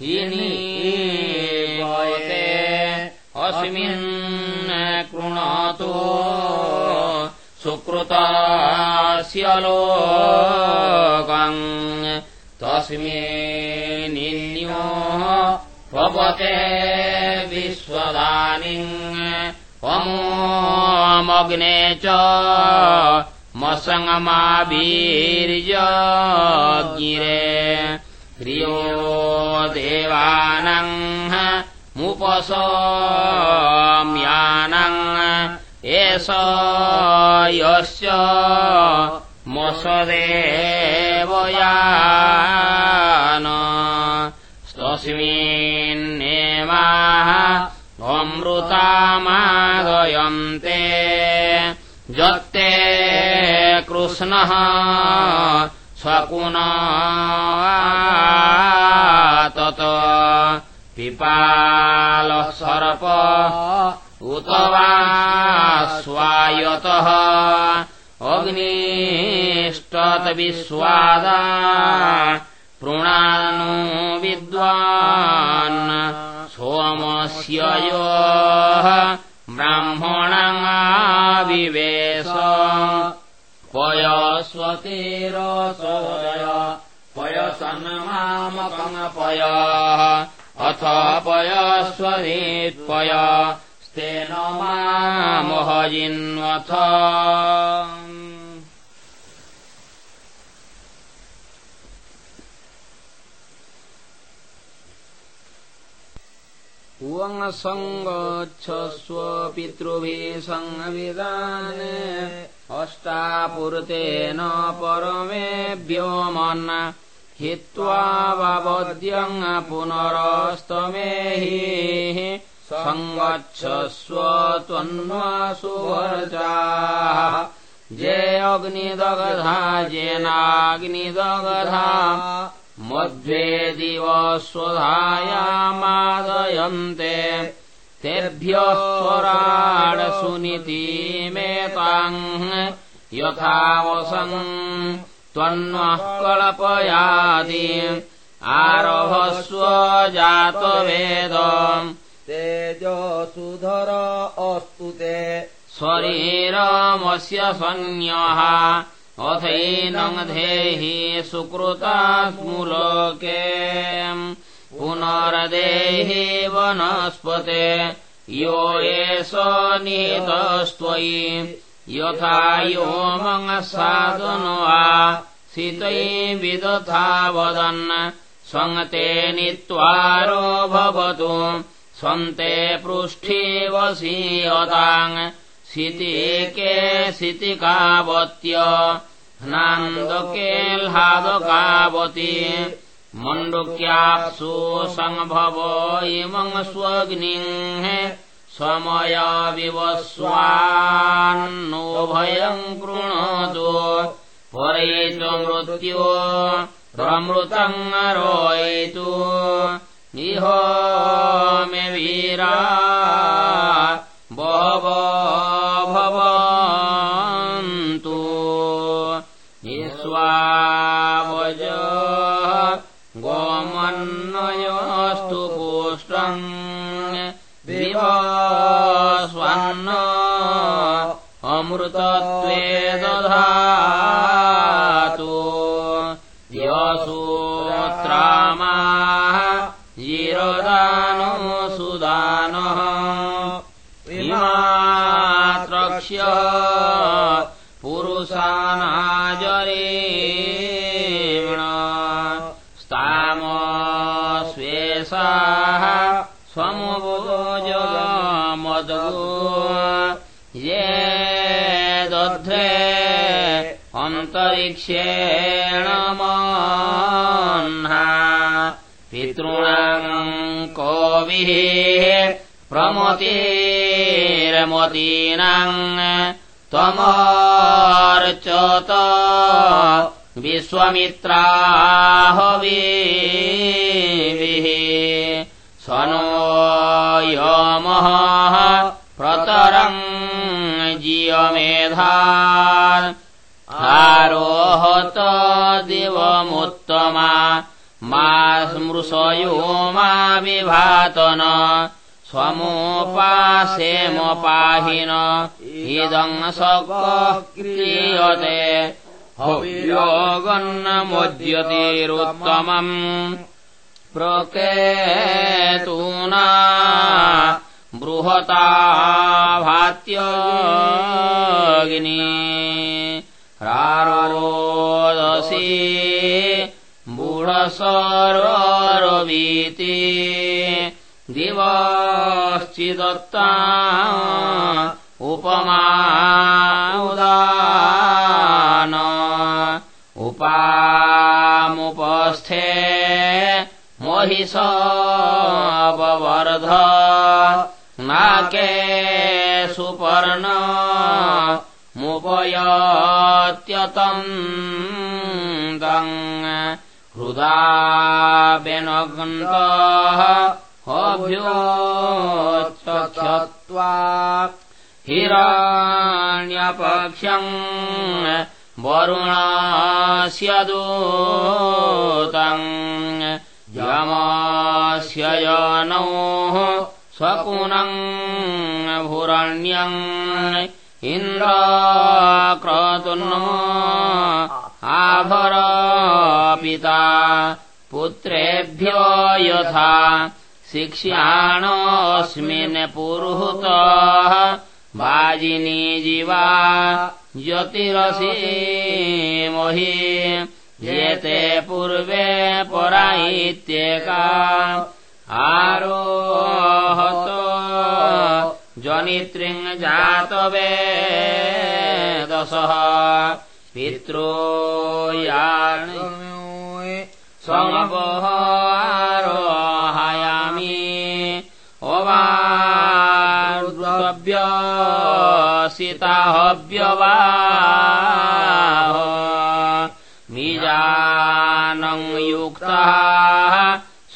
हिनीयते कृणोतु। सुकृतस्य लोकम् तस्मिन्निन्यो भवते विश्वदानिम्। अमोमग्ने च मसङ्गमावीर्यगिरे प्रियो देवानम् मुपसम्यानम् एष यस्य मसदेवयान। तस्मिन्नेवाः अमृतामादयन्ते। जत्ते कृष्णः स्वकुना तत पिपालः सर्प उत वाश्श्वायतः अग्निष्टदविश्वादा पृणानो विद्वान्। सोमस्य यः ब्राह्मणमाविवेश। पय स्वतेरसय अथ पयस्ववीत्पय स्तेन मोहजिन्वथ सङ्गच्छस्व पितृभिः सङ्विदाने अष्टापुरतेन परमेभ्यो मन् हित्वा वद्यङ् पुनरस्तमेहि सङ्गच्छस्व त्वन्वासुवर्चाः जे अग्निदगधा जेनाग्निदगधा मध्ये दिवस्वधायामादयन्ते तेभ्यः स्वराडसुनीतिमेताम् यथावसम् त्वन्वः कल्पयाति। आरभस्व जातवेद तेजसुधर अस्तु ते। शरीरमस्य सन्न्यः अथैनम् धेहि सुकृता स्मुलोके पुनर्देहि वनस्पते। यो एष निहितस्त्वयि यथा यो मङ्सादन्वा शीतै विदथा वदन् स्वङ्ते नीत्वारो भवतु स्वन्ते पृष्ठे वसीयताङ् शितिके शितिकावत्य ह्नान्दकेल्हादकावति मण्डुक्याप्सु सङ्भव इमम् स्वग्निः कृणोतु परयितु मृत्यो प्रमृतम् रोयितु इह मे वीरा बहव अन्तरिक्षेण मह्ना पितॄणाम् कविः प्रमतिर्मतीनाम् त्वमर्चत विश्वमित्राहवीभिः स नो यमः प्रतरम् जियमेधा दिवमुत्तमा। मा स्मृशयो मा विभातन। स्वमोपासेमपाहिन इदम् सक्रियते हवियोगन्नमोद्यतेरुत्तमम्। प्रकेतूना बृहता भात्यग्नि रारोदसी बुढसरोरवीति दिवश्चिदत्ता उपमा उदान उपामुपस्थे महिषवर्ध नाके सुपर्ण मुपयत्यतम् दङ् हृदा व्यनग्न्तः अभ्योच्चत्वा हिरण्यपक्षम् वरुणस्य दूतम् यमस्य जनोः स्वपुनम् भुरण्यम् इन्द्रक्रतुर्न पिता पुत्रेभ्यो यथा शिक्ष्याणोऽस्मिन् पुरुहूतः वाजिनी जीवा ज्योतिरसि मोहि एते पूर्वे परा इत्येका आरोहतो जनितृङ्जातवे दशः पित्रो याणि समपोहारोहायामि ओवाव्यसिताहव्यवा बीजानम् युक्तः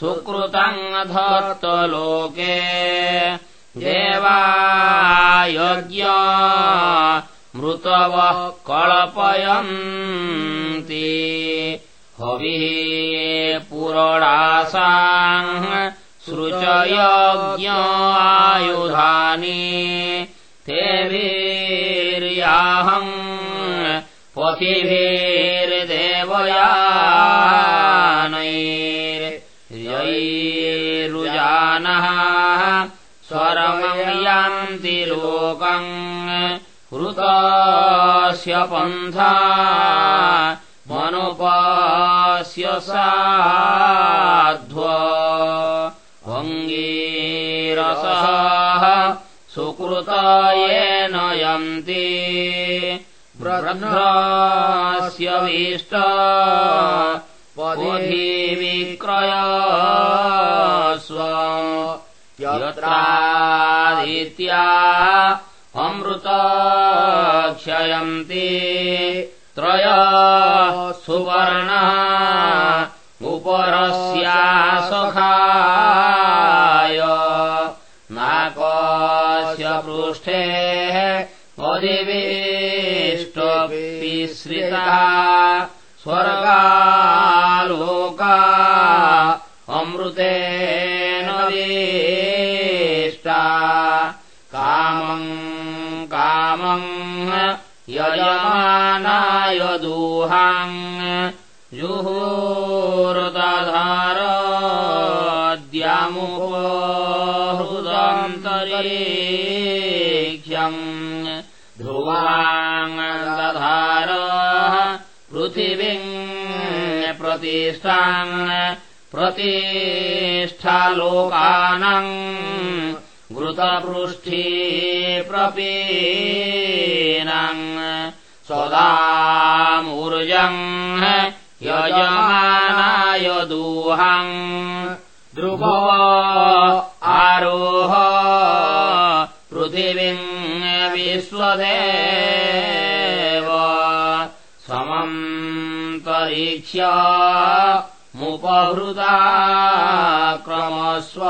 सुकृतम् धत्तलोके देवायज्ञ मृतवः कल्पयन्ति। हविः पुरडासाम् सृजयज्ञायुधानि तेभिर्याहम् पथिभिर्देवयानैर्यैरुजानः यान्ति लोकम् हृतस्य पन्था मनुपास्य साध्व वङ्गीरसः सुकृतयेन यन्ति व्रध्रास्य विष्ट पथिविक्रय स्व यत्रादित्या अमृता क्षयन्ति त्रय सुवर्णः उपरस्यासखाय नाकस्य पृष्ठे अधिवेष्टपिश्रितः स्वर्गालोका अमृतेन वेष्टा। कामम् कामम् यजमानाय दोहाम् जुहोरदाधारोद्यामुपहृदन्तरीक्ष्यम्। ध्रुवाङ् दधार पृथिवीम् प्रतिष्ठाम् प्रतिष्ठालोकानाम् घृतपृष्ठी प्रपीनाम् सदामूर्जम् यजमानाय दोहाम् ध्रुव आरोह पृथिवीम् विश्वदेव समम् परीक्ष्य मुपहृदा क्रमस्व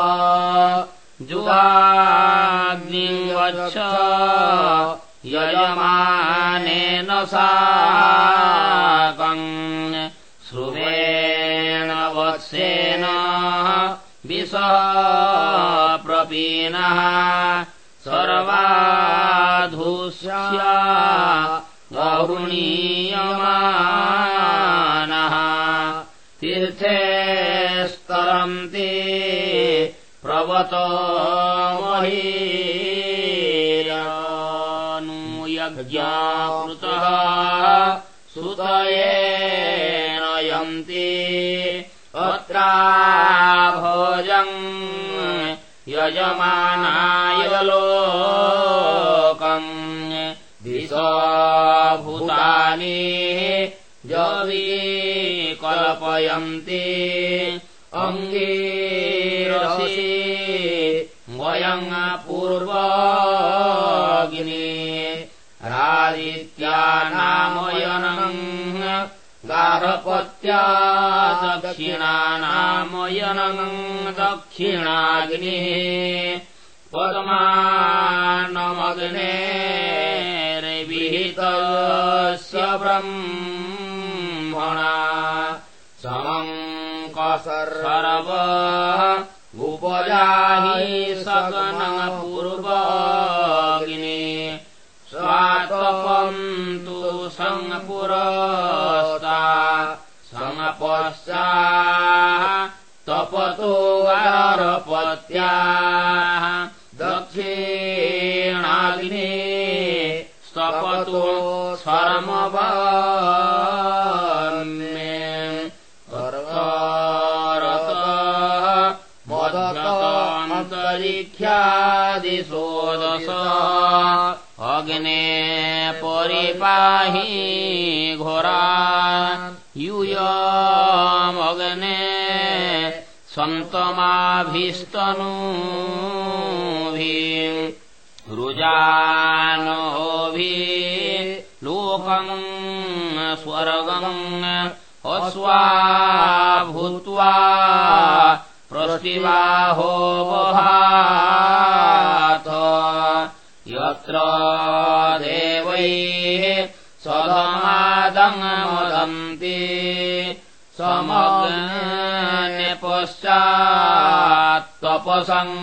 जुगाग्निवच्छ यजमानेन साकम् श्रुवेण वत्सेन विषः प्रपीनः सर्वाधूष्या गौणीयमानः स्तरन्ति प्रवतो महीरानुयज्ञाकृतः सुतयेन यन्ति अत्रा भोजम् यजमानाय लोकम् दिशभूतानि जवी कल्पयन्ति अङ्गीरसि वयम् पूर्वाग्नि रादित्यानामयनम् गार्हपत्या दक्षिणानामयनम् दक्षिणाग्निः पद्मानमग्नेर्विहितस्य ब्रह्मणा समम् सर्व उपजाहि सकनपूर्वाग्नि स्वात्वपन्तु सङ्पुरस्ता तपसा तपतो गारपत्याः दक्षिणाग्ने स्तपतो स्वरमवान्मे मदन्तरिख्यादिशोदश अग्ने परिपाहि घोरा। यूयमग्ने सन्तमाभिस्तनूभिः रुजानोभि लोकम् स्वर्गम् अस्वा भूत्वा प्रस्तिबाहो वहाथ समग्नपश्चात्तपसम्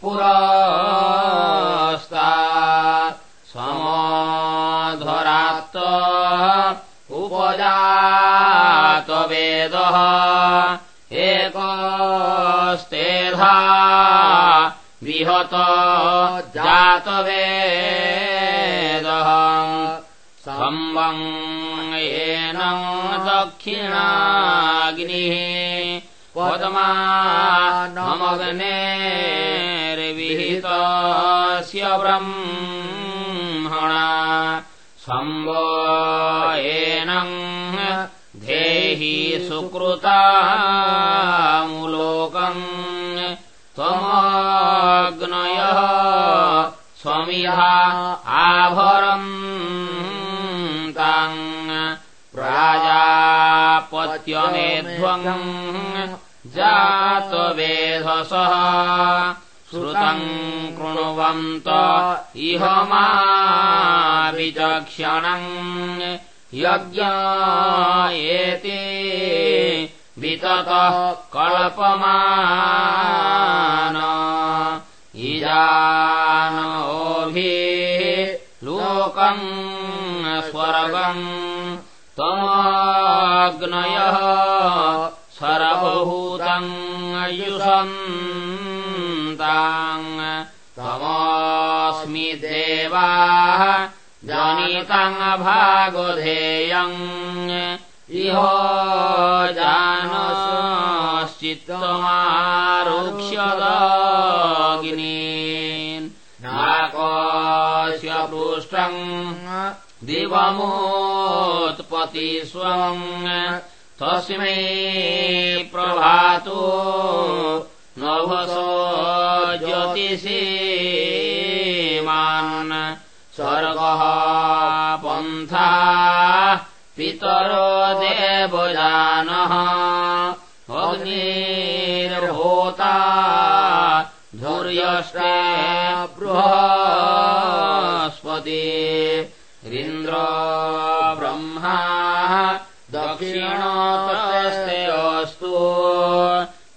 पुरस्ता समधरात्त उपजातवेदः एकस्तेधा विहत जातवेदः सम्बम् येन दक्षिणाग्निः पद्मानमग्नेर्विहितस्य ब्रह्मणा सम्बयेनम् धेहि सुकृतामुलोकम् त्वमग्नयः स्वमिहा आभरम् ताम् प्राजापत्यमेध्वम् जातवेधसः श्रुतम् कृण्वन्त इह मा विचक्षणम् यज्ञायेति विततः कल्पमान। इजानोभिः लोकम् स्वर्गम् त्वमग्नयः सर्वभूतम् युषन्ताम्। त्वमस्मि देवाः जनितम् भागधेयम्। इह जानश्चित्तमारुक्ष्यदग्नि नाकस्य पृष्ठम् दिवमोत्पति स्वम् तस्मै प्रभातो नभसो ज्योतिषीमान् स्वर्गः पन्था पितरो देवजानः अग्निर्होता धुर्यष्टे बृहस्पति रीन्द्र ब्रह्मा दक्षिणतस्ते अस्तु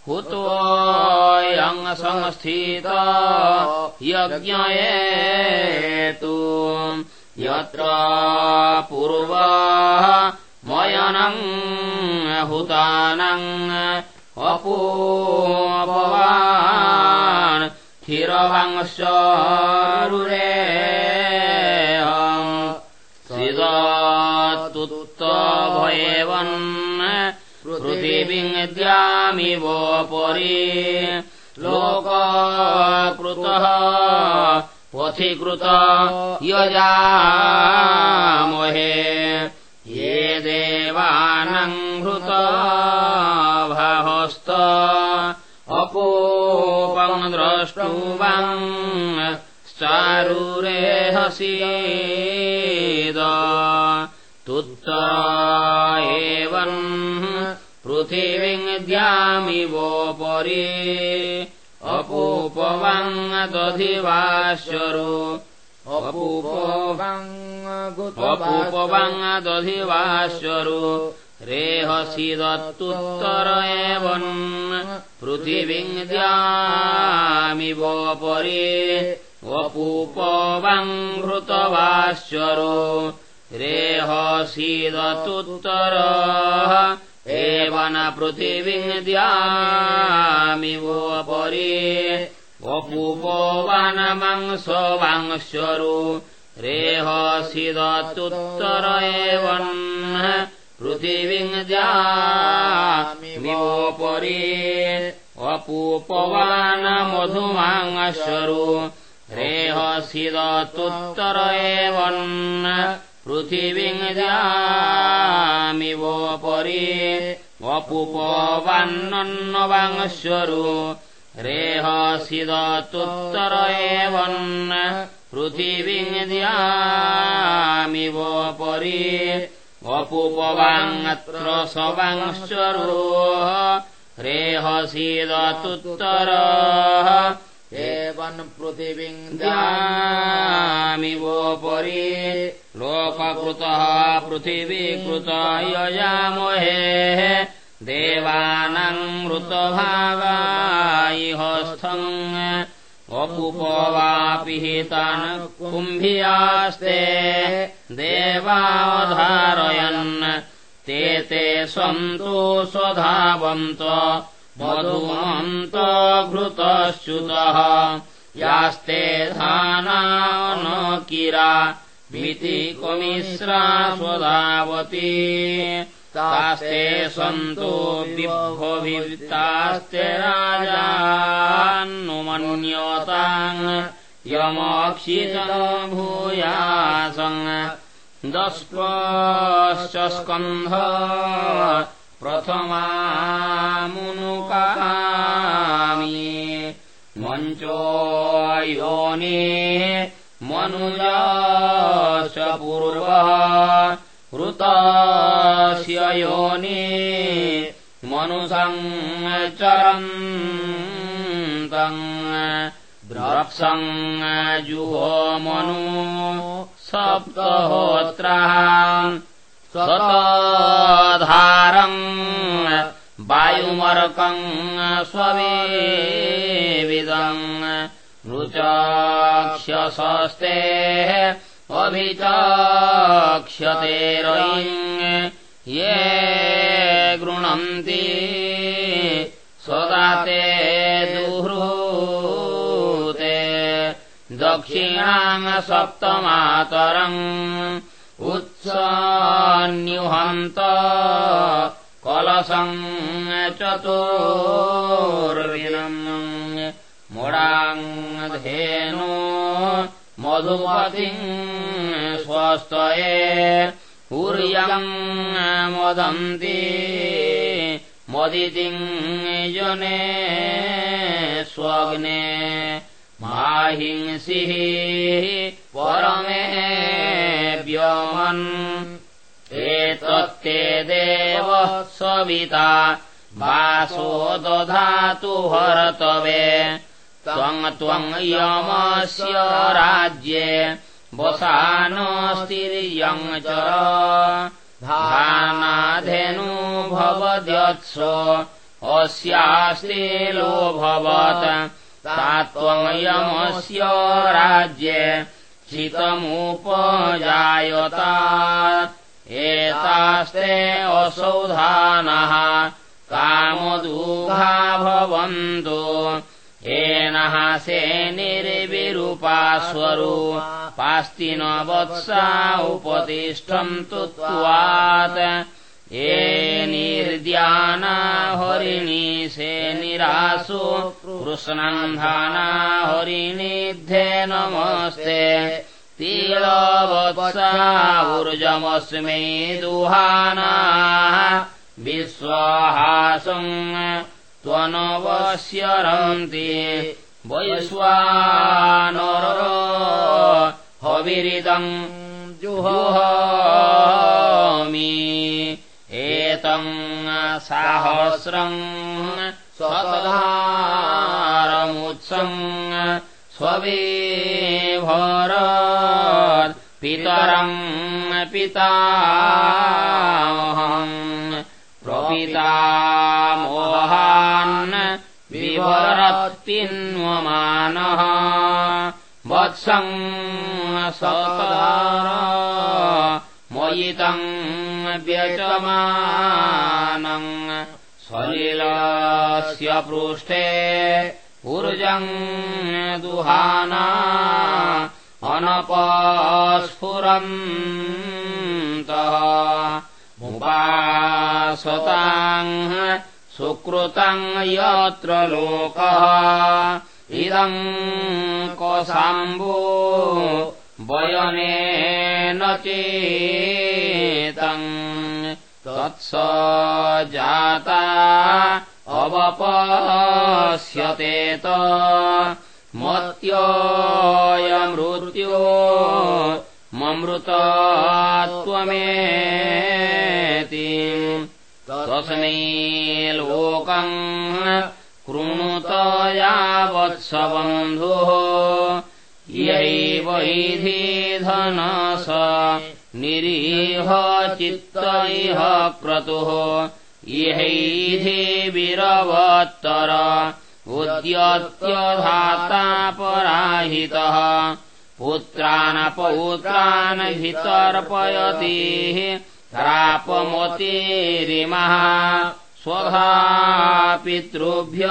हुतोऽयम् संस्थित यज्ञयेतु। यत्र पूर्वः मयनम् हुतानम् अपूपवान् क्षीरवंशरुरेहम् सिदत्तुत्तभयवन् पृथिवीद्यामिवोपरि लोककृतः पथिकृत यजामहे। ये देवानम् हृत भाहस्त अपोपम् द्रष्टुवाम् चारुरेहसीद तुत्त एवम् पृथिवीद्यामिवोपरि अपूपवाङ्दधिवाश्वरो अपूपवाङ्दधिवाश्वरो रेहसि दत्तुत्तर एवम् पृथिवीद्यामिवोपरि वपूपवाङ्घृतवाश्वरो रेहसीदतुत्तरः एव न पृथिवीद्यामिवोपरि वपुपो वनमंसो वांश्वरु रेहसिदत्युत्तर एव पृथिवीद्यामिवोपरि वपुपवानमधुमांश्वरु रेहसिदत्युत्तर एव পৃথিবী পরি অপুপন্নবাংশ্বরু রেহসিদুত্তর পৃথিবী পরি অপুপবাংত্র সবাংশ্বরু রেহসিদুত্তর एवन् पृथिवीन्द्यामिवोपरि लोककृतः पृथिवीकृत यजामहे देवानामृतभागायिहस्थम् वपुपवापिहितान् कुम्भियास्ते देवावधारयन् ते ते स्वधावन्त मधुमन्त घृतश्च्युतः यास्ते धाना न किरा भीतिकमिश्रा स्वधावती। तास्ते सन्तो विभ्वभितास्ते राजान्नुमन्यताम् यमक्षित भूयासम् दस्पश्च स्कन्ध प्रथमामुनुकामि मञ्चो योनि मनुजाश्च पूर्वः। ऋतस्य योनि मनुसञ्चरन्तम् द्रक्षम् जुहो मनु सप्तहोत्रः स्वतधारम् वायुमर्कम् स्ववेविदम् ऋचाक्ष्यसस्ते अभिचाक्ष्यतेरयि ये गृह्णन्ति स्वदाते दुह्रूते दक्षिणाम् सप्तमातरम् उत्सन्युहन्त कलशम् चतुर्विनम् मुडाङ्धेनो मधुमतिम् स्वस्तये उर्यम् मदन्ति मदितिम् जने स्वग्ने माहिंसिः परमे एतत्ते देव सविता वासो दधातु हरतवे। त्वम् त्वम् यमस्य राज्ये वसानस्तिर्यम् च धानाधेनु भवद्यत्स अस्यास्ते लोभवत् सा त्वम् यमस्य राज्ये एतास्ते असौधानः कामदूघा भवन्तु। येनः सेनिर्विरूपास्वरू पास्ति न वत्सा उपतिष्ठन्तु त्वात् ये निर्द्याना हरिणी सेनिरासु कृष्णन्धाना हरिणीध्ये नमस्ते तीलवत्सा ऊर्जमस्मै दुहाना विश्वाहासम् त्वनवस्यरन्ति वैश्वानर हविरिदम् जुहोमि। एतम् साहस्रम् स्वतधारमुत्सम् स्ववेभर पितरम् पितामहम् प्रपितामोहान् विवरत्तिन्वमानः वत्सम् सतधार पयितम् व्यचमानम् स्वलिलस्य पृष्ठे ऊर्जम् दुहाना अनपस्फुरन्तः मुपासताम् सुकृतम् यत्र लोकः इदम् कोशाम्बो वयनेन चेतम् तत्स जाता अवपश्यतेत मत्ययमृत्यो ममृतत्वमेति तस्मै लोकम् कृणुत यावत्सबन्धुः यैवैधि धनस निरीह चित्त इह क्रतुः इहैधि विरवत्तर उद्यत्यधाता पराहितः पुत्रान् वितर्पयतिः प्रापमतिरिमः स्वधा पितृभ्य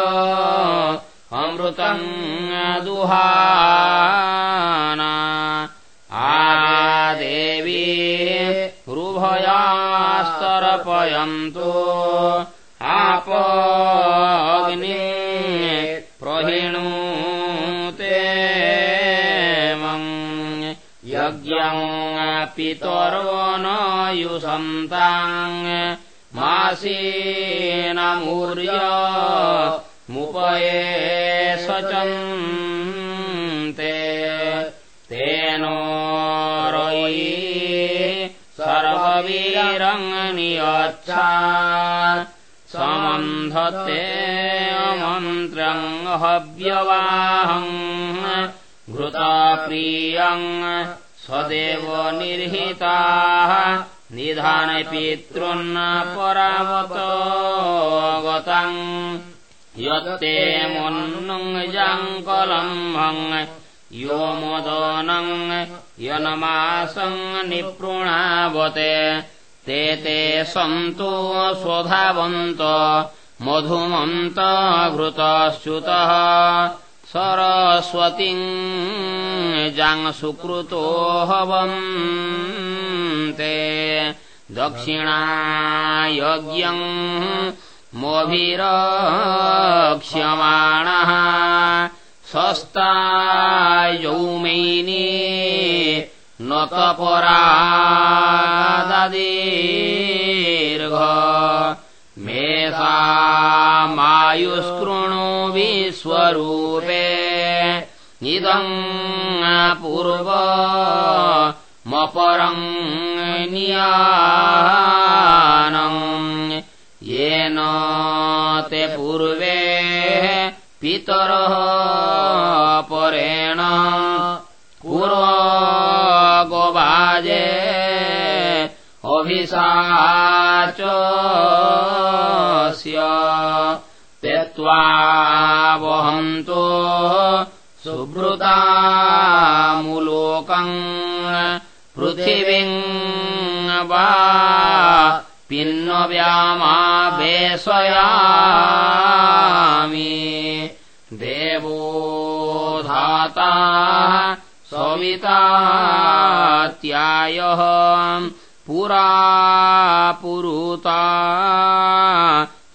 अमृतम् दुहाना। आदेवी रुभयास्तर्पयन्तु आपग्नि प्रहिणुते यज्ञम् पितरो न युसन्ताम् मासीनमूर्य मुपये सचन्ते तेन रयि सर्ववीरङ्नियच्छा समन्धते अमन्त्रम् हव्यवाहम् घृताप्रियम् सदेव निर्हिताः। निधानपितॄन् परावतगतम् यत्ते मुन्नुजाङ्कलम्भम् यो मोदनम् यनमासम् निपृणावते ते ते सन्तु स्वधावन्त मधुमन्त घृतश्च्युतः सरस्वतीम् जाङ्सुकृतो हवम् ते दक्षिणायज्ञम् मोभिरक्ष्यमाणः सस्तायौमैनी न तपरादीर्घ मेधामायुष्कृणु विश्वरूपे इदम् पूर्व नियानम् येन ते पूर्वे पितरः परेण। पूर्वगोवाजे अभिसाचस्य त्यक्त्वा वहन्तो सुभृतामुलोकम् पृथिवीम् वा पिन्नव्यामावेशयामि देवो धाता सवितात्यायः पुरा पुरुता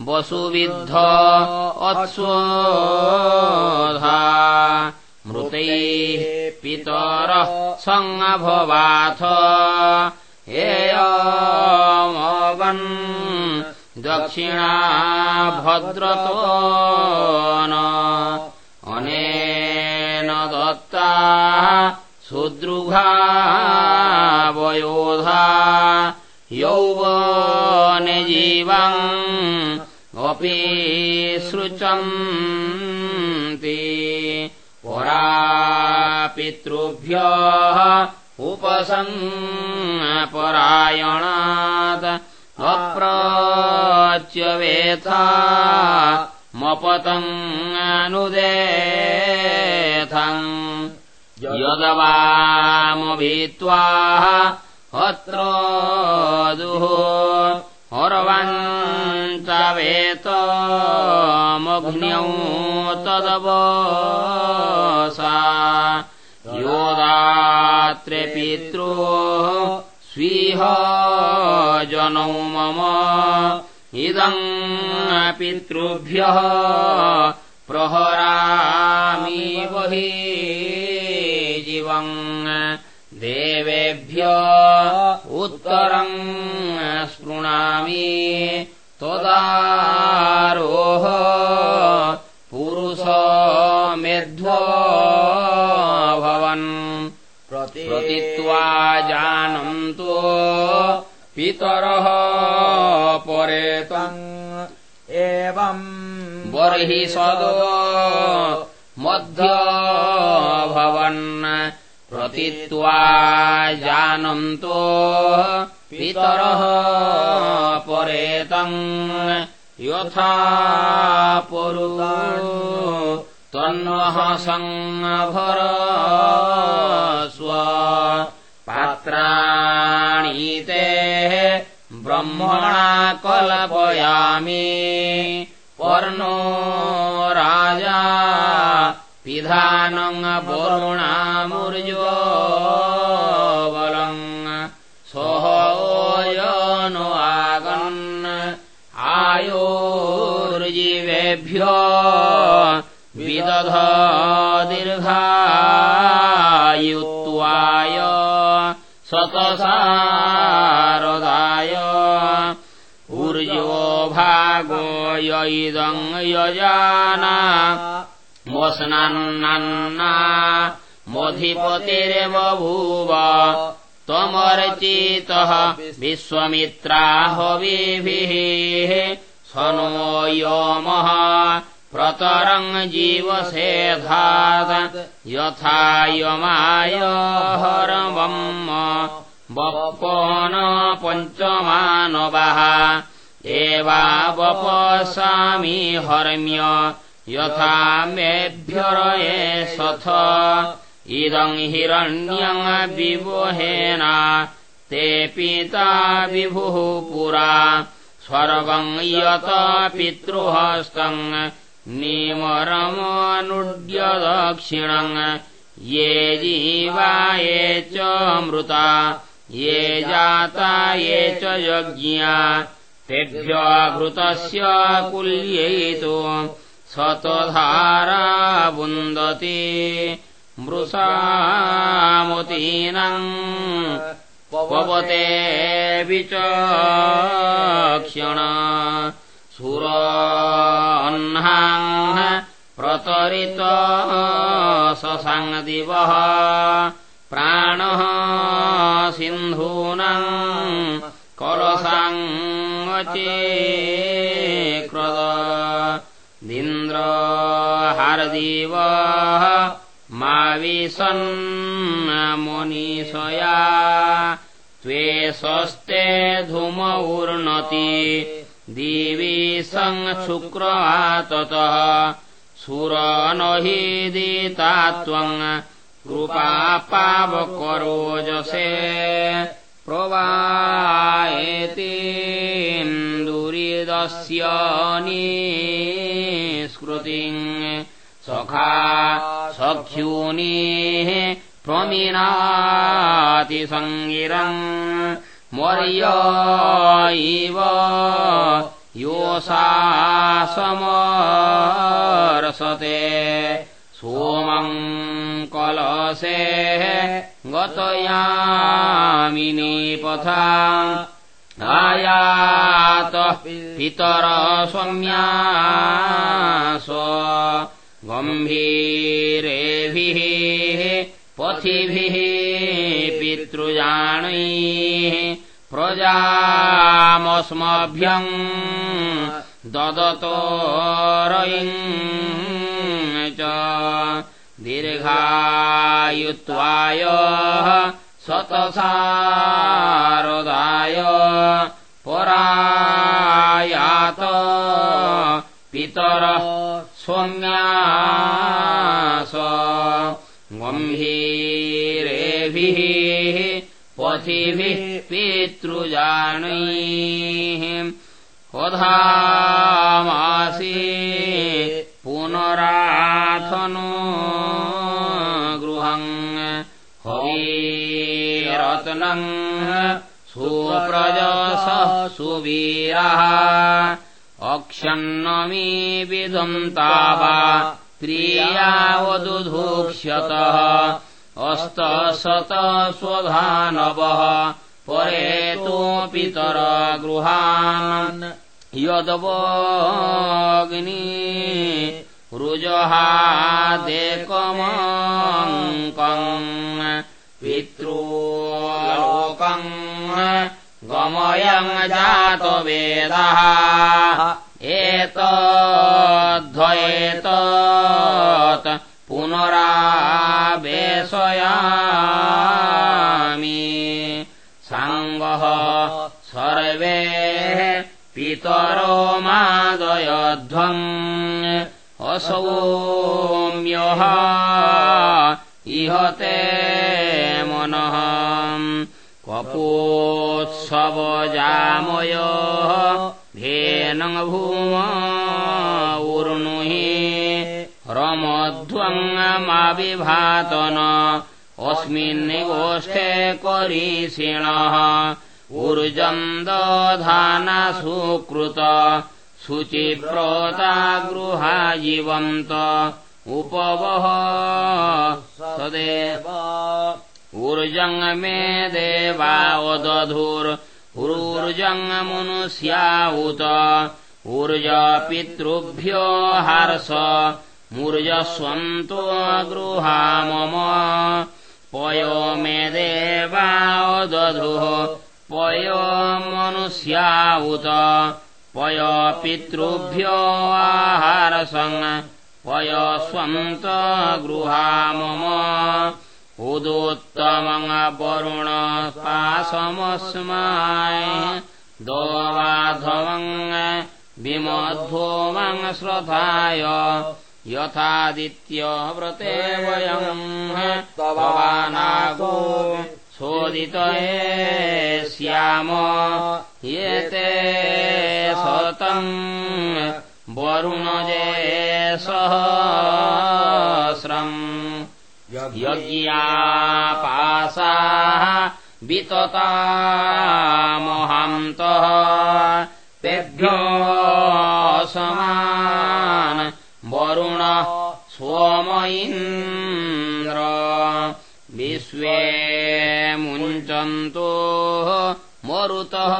वसुविद्ध अत्सोधा। मृतैः पितरः सङ्गभवाथ एयमवन् दक्षिणा भद्रतो न अनेन दत्ता सुदृघावयोधा यौवनजीवम् अपि सृचन्ति परा पितृभ्यः उपसङ्परायणात् अप्रच्यवेथा मपतङ्नुदेथम् यदवामभित्वा अत्रोदुः अर्वाञ्चवेतमग्न्यौ तदवसा योदात्रे पितृ स्वीह जनौ मम इदम् पितृभ्यः प्रहरामि बहि जीवम् देवेभ्य उत्तरम् स्पृणामि त्वदारोह जानन्तु। पितरः परेतम् एवम् बर्हि सदो मध्य भवन्। प्रतित्वा जानन्तो। पितरः परेतम् यथा पुरुता सङ्भर स्व पात्राणीते ब्रह्मणा कल्पयामि पर्णो राजा पिधानम् वरुणामुर्यो बलम्। सोऽनो आगन् आयोर्जीवेभ्यो विदध दीर्घायुत्वाय सतसारदाय ऊर्जो भागो य इदम् यजाना वस्नान्ना मधिपतिर्बभूव त्वमर्चितः विश्वमित्राहविभिः स नो योमः प्रतरम् जीवसेधात् यथा यमाय हरवम् बपन पञ्चमानवः एवा हर्म्य यथा मेभ्यरये सथ। इदम् हिरण्यम् विवोहेन ते पिता विभुः पुरा। स्वर्गम् यत पितृहस्तम् निमरमनुड्य दक्षिणम् ये जीवा ये च मृता ये जाता ये च यज्ञा। तेभ्य घृतस्य कुल्यैतु सतधारा बुन्दति। मृषामतीनाम् पवते विचक्षण सुरह्नाङ् प्रतरित ससाङ्दिवः प्राणः सिन्धूनाम् कलसाङ्गचेक्रद न्द्र हारदीव मा विसन्नमुनिशया त्वे स्वस्ते धूमौर्णति दिवि शुक्रततः सुर न हि दिता त्वम् कृपापावकरोजसे प्रवायेतीन्दुरिदस्य निष्कृतिम् सखा सख्यूनिः प्रमिनातिसङ्गिरम् मर्य इव योऽसा समर्सते सोमम् कलसे गतयामिनीपथा आयातः पितर सौम्यास गम्भीरेभिः पथिभिः पितृजाणैः प्रजामस्मभ्यम् ददतोरयिम् च दीर्घायुत्वाय सतसारदाय परायात पितरः सौम्यास गम्भीरेभिः पथिभिः पितृजानैः वधामासि पुनराथनो गृहम् हवीरत्नम् सुप्रजसः सुवीरः अक्षन्नमी विदन्तावा प्रियावदुधूक्ष्यतः अस्तशत स्वधानवः परेतोऽपितर गृहान् यदवग्नि रुजहादेकमङ्कम् पितृलोकम् गमयम् जातवेदः एतद्वयेतत् पुनरावेशयामि साङ्गः सर्वे पितरो मादयध्वम्। असौम्यः इहते मनः। कपोत्सवजामय धेनम् भूम रमध्वङ्माविभातन अस्मिन्निगोष्ठे करीषिणः ऊर्जम् दधाना सुकृत शुचिव्रता गृहाजीवन्त। उपवह सदेव। ऊर्जङ् मे देवावदधुर्ऊर्जङ्मनुष्या उत ऊर्जपितृभ्यो हर्ष मूर्जस्वन्तो गृहा मम। पयो मे देवावदधुः पयो मनुष्या उत। पय पितृभ्यो पय स्वन्त गृहा मम। उदोत्तमङ्गरुण पाशमस्माय दोवाधवङ् विमध्वोमङ् श्रथाय यथादित्यव्रते वयम् भवानागो सोदितये स्याम एते सतम् वरुणजे सहस्रम् यज्ञापासाः विततामहन्तः तेभ्यो समान वरुण सोम इन्द्र विश्वे मुञ्चन्तो मरुतः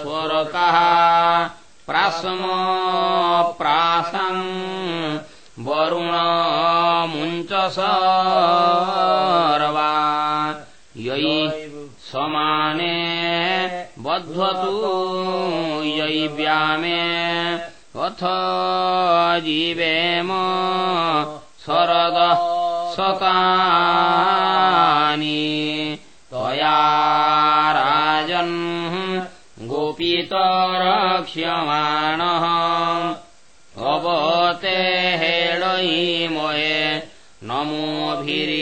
स्वरकः। प्रासम प्रासम् वरुणमुञ्च सर्वा यै समाने बध्वतु यै व्यामे अथ जीवेम शरदः शतानि त्वया राजन् गोपीतरक्ष्यमाणः। अवते हेळयिमये नमोभिरिव्ययज्ञे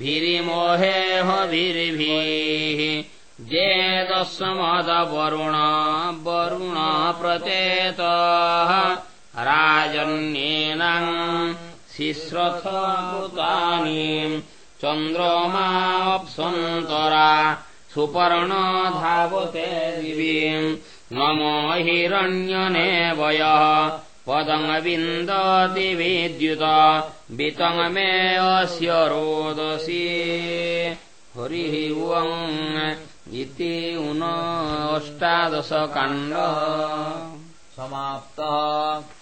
भिरिमोहे हभिर्भिः जेदस्मदवरुण वरुण प्रचेतः राजन्येन शिश्रथकृतानि चन्द्रमाप्सन्तरा सुपर्ण धावते दिवीम् नमो हिरण्यने वयः पदङ्विन्दति विद्युत वितङ्मे अस्य रोदसी। हरिः उवम् इति उन अष्टादशकाण्ड समाप्तः